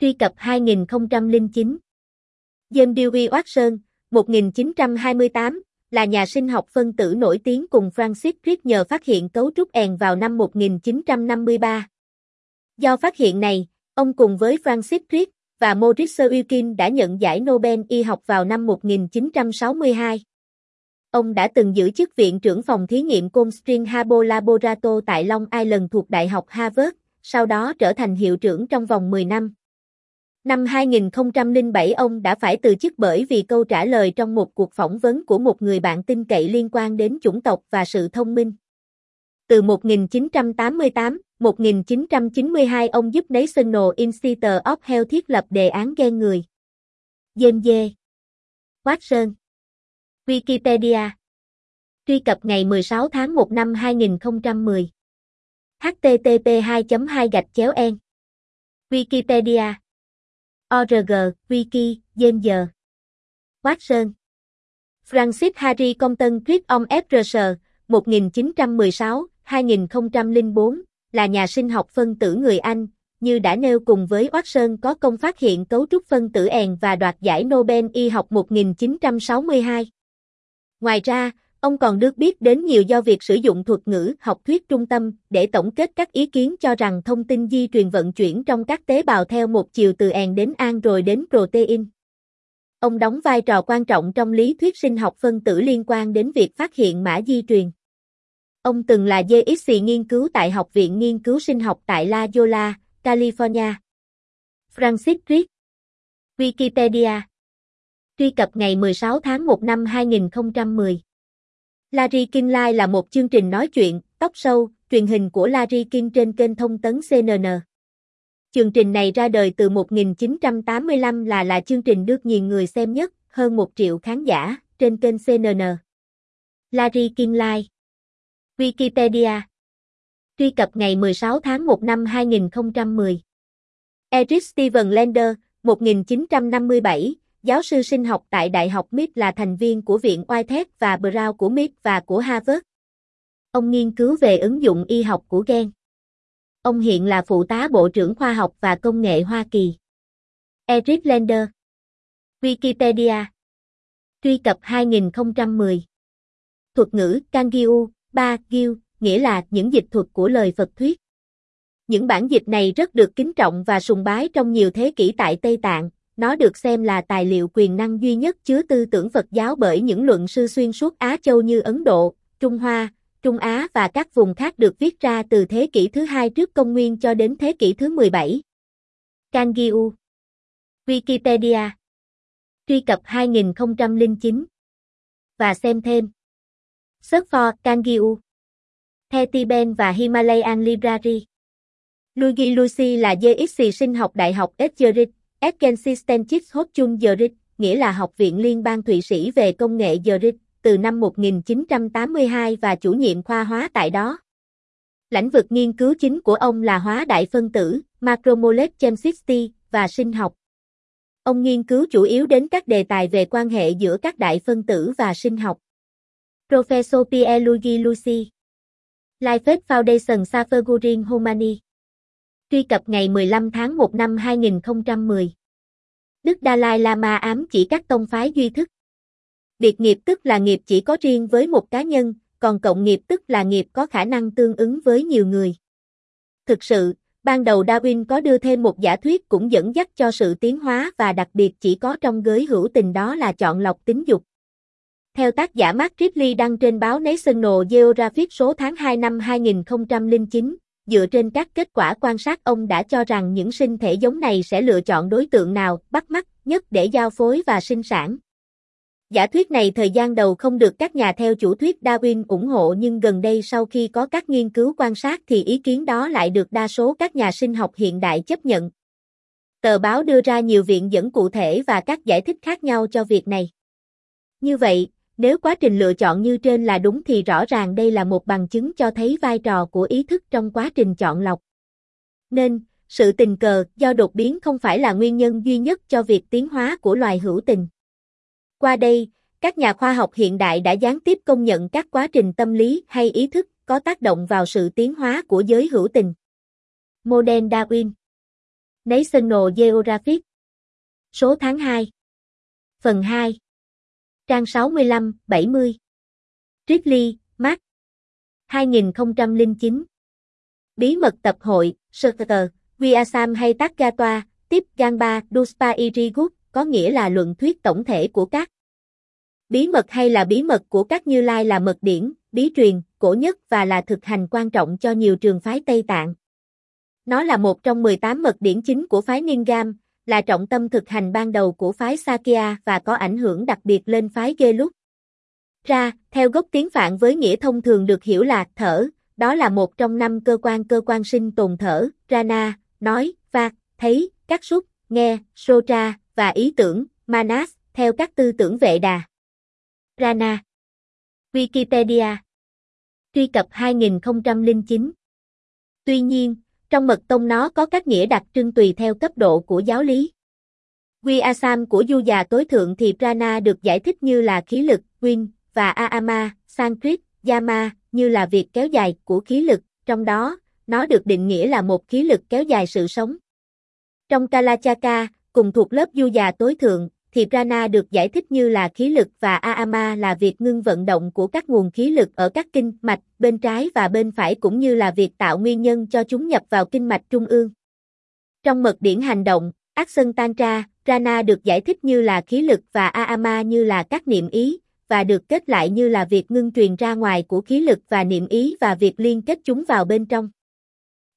Truy cập 2009 James Dewey Watson, 1928, là nhà sinh học phân tử nổi tiếng cùng Francis Crick nhờ phát hiện cấu trúc èn vào năm 1953. Do phát hiện này, ông cùng với Francis Crick và Maurice Wilkin đã nhận giải Nobel y học vào năm 1962. Ông đã từng giữ chức viện trưởng phòng thí nghiệm Cold Spring Harbor Laboratory tại Long Island thuộc Đại học Harvard, sau đó trở thành hiệu trưởng trong vòng 10 năm. Năm 2007 ông đã phải từ chức bởi vì câu trả lời trong một cuộc phỏng vấn của một người bạn tin cậy liên quan đến chủng tộc và sự thông minh. Từ 1988, 1992 ông giúp National Institute of Health thiết lập đề án gen người. James J. Watson Wikipedia Truy cập ngày 16 tháng 1 năm 2010 http 2 2 gạch chéo en Wikipedia ORG, Wiki, Game giờ Watson Francis Harry Compton Crick ông FRS, 1916-2004, là nhà sinh học phân tử người Anh, như đã nêu cùng với Watson có công phát hiện cấu trúc phân tử èn và đoạt giải Nobel y học 1962. Ngoài ra, ông còn được biết đến nhiều do việc sử dụng thuật ngữ học thuyết trung tâm để tổng kết các ý kiến cho rằng thông tin di truyền vận chuyển trong các tế bào theo một chiều từ AN đến an rồi đến protein. Ông đóng vai trò quan trọng trong lý thuyết sinh học phân tử liên quan đến việc phát hiện mã di truyền. Ông từng là DXC nghiên cứu tại Học viện Nghiên cứu Sinh học tại La Jolla, California. Francis Crick Wikipedia Truy cập ngày 16 tháng 1 năm 2010 Larry King Live là một chương trình nói chuyện, tóc sâu, truyền hình của Larry King trên kênh thông tấn CNN. Chương trình này ra đời từ 1985 là là chương trình được nhiều người xem nhất, hơn 1 triệu khán giả, trên kênh CNN. Larry King Live Wikipedia Truy cập ngày 16 tháng 1 năm 2010 Eric Steven Lander, 1957, giáo sư sinh học tại Đại học MIT là thành viên của Viện Whitehead và Brown của MIT và của Harvard. Ông nghiên cứu về ứng dụng y học của gen. Ông hiện là phụ tá Bộ trưởng Khoa học và Công nghệ Hoa Kỳ. Eric Lender Wikipedia Truy cập 2010 Thuật ngữ Kangyu, Ba giu, nghĩa là những dịch thuật của lời Phật thuyết. Những bản dịch này rất được kính trọng và sùng bái trong nhiều thế kỷ tại Tây Tạng, nó được xem là tài liệu quyền năng duy nhất chứa tư tưởng Phật giáo bởi những luận sư xuyên suốt Á Châu như Ấn Độ, Trung Hoa, Trung Á và các vùng khác được viết ra từ thế kỷ thứ hai trước công nguyên cho đến thế kỷ thứ 17. Kangiu Wikipedia. Truy cập 2009 Và xem thêm. Search for Kangiu Thetiben và Himalayan Library. Luigi Lucy là DXC sinh học Đại học Edgerit, Eckensistenchis Hochschule Zurich, nghĩa là Học viện Liên bang Thụy Sĩ về công nghệ Zurich, từ năm 1982 và chủ nhiệm khoa hóa tại đó. Lãnh vực nghiên cứu chính của ông là hóa đại phân tử, macromolecule và sinh học. Ông nghiên cứu chủ yếu đến các đề tài về quan hệ giữa các đại phân tử và sinh học. Professor Pierre Luigi Lucy Life's Foundation Safergurin Humani Truy cập ngày 15 tháng 1 năm 2010 Đức Dalai Lama ám chỉ các tông phái duy thức. Biệt nghiệp tức là nghiệp chỉ có riêng với một cá nhân, còn cộng nghiệp tức là nghiệp có khả năng tương ứng với nhiều người. Thực sự, ban đầu Darwin có đưa thêm một giả thuyết cũng dẫn dắt cho sự tiến hóa và đặc biệt chỉ có trong giới hữu tình đó là chọn lọc tính dục. Theo tác giả Mark Ripley đăng trên báo National Geographic số tháng 2 năm 2009, dựa trên các kết quả quan sát ông đã cho rằng những sinh thể giống này sẽ lựa chọn đối tượng nào bắt mắt nhất để giao phối và sinh sản. Giả thuyết này thời gian đầu không được các nhà theo chủ thuyết Darwin ủng hộ nhưng gần đây sau khi có các nghiên cứu quan sát thì ý kiến đó lại được đa số các nhà sinh học hiện đại chấp nhận. Tờ báo đưa ra nhiều viện dẫn cụ thể và các giải thích khác nhau cho việc này. Như vậy, nếu quá trình lựa chọn như trên là đúng thì rõ ràng đây là một bằng chứng cho thấy vai trò của ý thức trong quá trình chọn lọc. Nên, sự tình cờ do đột biến không phải là nguyên nhân duy nhất cho việc tiến hóa của loài hữu tình. Qua đây, các nhà khoa học hiện đại đã gián tiếp công nhận các quá trình tâm lý hay ý thức có tác động vào sự tiến hóa của giới hữu tình. Modern Darwin National Geographic Số tháng 2 Phần 2 Trang 65, 70 Ridley, Mark. 2009 Bí mật tập hội, Sutter, Viasam hay Takatoa, tiếp Gangba, Duspa Irigut, có nghĩa là luận thuyết tổng thể của các. Bí mật hay là bí mật của các Như Lai là mật điển, bí truyền, cổ nhất và là thực hành quan trọng cho nhiều trường phái Tây Tạng. Nó là một trong 18 mật điển chính của phái Ningam, là trọng tâm thực hành ban đầu của phái Sakya và có ảnh hưởng đặc biệt lên phái Gelug. Ra, theo gốc tiếng Phạn với nghĩa thông thường được hiểu là thở, đó là một trong năm cơ quan cơ quan sinh tồn thở, Rana, nói, và thấy, các xúc, nghe, Sotra, và ý tưởng, Manas, theo các tư tưởng vệ đà. Rana Wikipedia Truy cập 2009 Tuy nhiên, trong mật tông nó có các nghĩa đặc trưng tùy theo cấp độ của giáo lý. Quy Asam của du già tối thượng thì Prana được giải thích như là khí lực, Win, và Aama, Sanskrit, Yama, như là việc kéo dài của khí lực, trong đó, nó được định nghĩa là một khí lực kéo dài sự sống. Trong Kalachaka, cùng thuộc lớp du già tối thượng, thì Prana được giải thích như là khí lực và Aama là việc ngưng vận động của các nguồn khí lực ở các kinh mạch bên trái và bên phải cũng như là việc tạo nguyên nhân cho chúng nhập vào kinh mạch trung ương. Trong mật điển hành động, Action Tantra, Prana được giải thích như là khí lực và Aama như là các niệm ý, và được kết lại như là việc ngưng truyền ra ngoài của khí lực và niệm ý và việc liên kết chúng vào bên trong.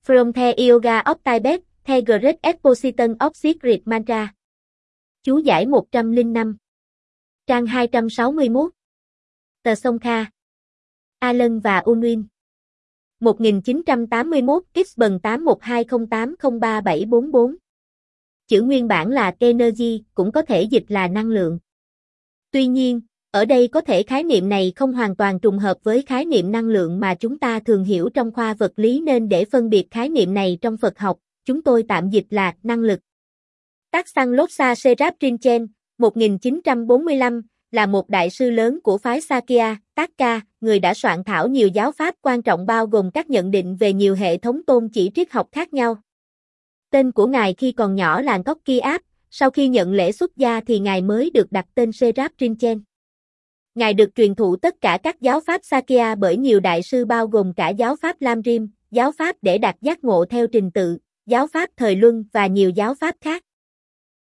From the Yoga of Tibet, the Great Exposition of Secret Mantra Chú giải 105 Trang 261 Tờ Sông Kha. Alan và Unwin. 1981 X bần 8120803744 Chữ nguyên bản là energy, cũng có thể dịch là năng lượng. Tuy nhiên, ở đây có thể khái niệm này không hoàn toàn trùng hợp với khái niệm năng lượng mà chúng ta thường hiểu trong khoa vật lý nên để phân biệt khái niệm này trong Phật học, chúng tôi tạm dịch là năng lực. Tác Sang Lotsa Serap Rinchen, 1945, là một đại sư lớn của phái Sakya, Takka, người đã soạn thảo nhiều giáo pháp quan trọng bao gồm các nhận định về nhiều hệ thống tôn chỉ triết học khác nhau. Tên của ngài khi còn nhỏ là Ngokki Áp, sau khi nhận lễ xuất gia thì ngài mới được đặt tên Serap Rinchen. Ngài được truyền thụ tất cả các giáo pháp Sakya bởi nhiều đại sư bao gồm cả giáo pháp Lam Rim, giáo pháp để đạt giác ngộ theo trình tự, giáo pháp thời luân và nhiều giáo pháp khác.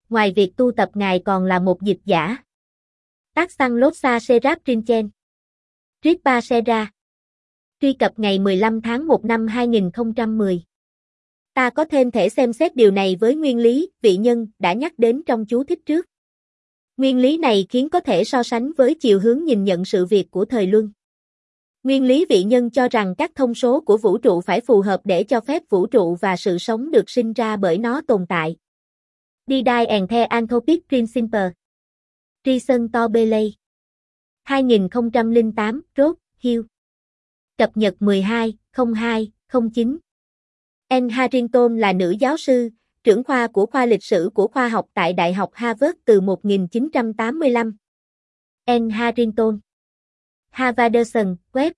Ngoài việc tu tập ngài còn là một dịch giả. Tác Sang xa Serap Trinchen Ripa Sera Truy cập ngày 15 tháng 1 năm 2010 Ta có thêm thể xem xét điều này với nguyên lý, vị nhân, đã nhắc đến trong chú thích trước. Nguyên lý này khiến có thể so sánh với chiều hướng nhìn nhận sự việc của thời luân. Nguyên lý vị nhân cho rằng các thông số của vũ trụ phải phù hợp để cho phép vũ trụ và sự sống được sinh ra bởi nó tồn tại. Đi Didai and the Anthropic Principle Trison Tobeley 2008, Rốt, Hill. Cập nhật 12, 02, 09 Anne Harrington là nữ giáo sư, trưởng khoa của khoa lịch sử của khoa học tại Đại học Harvard từ 1985. Anne Harrington. Harvarderson, Web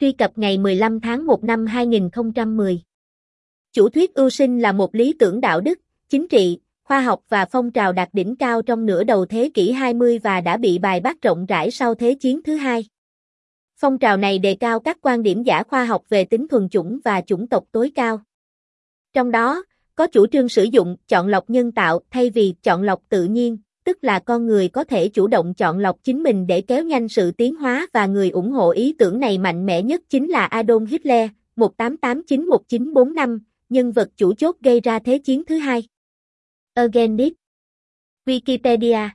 Truy cập ngày 15 tháng 1 năm 2010 Chủ thuyết ưu sinh là một lý tưởng đạo đức, chính trị, khoa học và phong trào đạt đỉnh cao trong nửa đầu thế kỷ 20 và đã bị bài bác rộng rãi sau Thế chiến thứ hai. Phong trào này đề cao các quan điểm giả khoa học về tính thuần chủng và chủng tộc tối cao. Trong đó, có chủ trương sử dụng chọn lọc nhân tạo thay vì chọn lọc tự nhiên, tức là con người có thể chủ động chọn lọc chính mình để kéo nhanh sự tiến hóa và người ủng hộ ý tưởng này mạnh mẽ nhất chính là Adolf Hitler, 1889-1945, nhân vật chủ chốt gây ra Thế chiến thứ hai. Ergendit Wikipedia.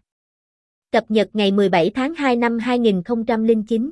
Cập nhật ngày 17 tháng 2 năm 2009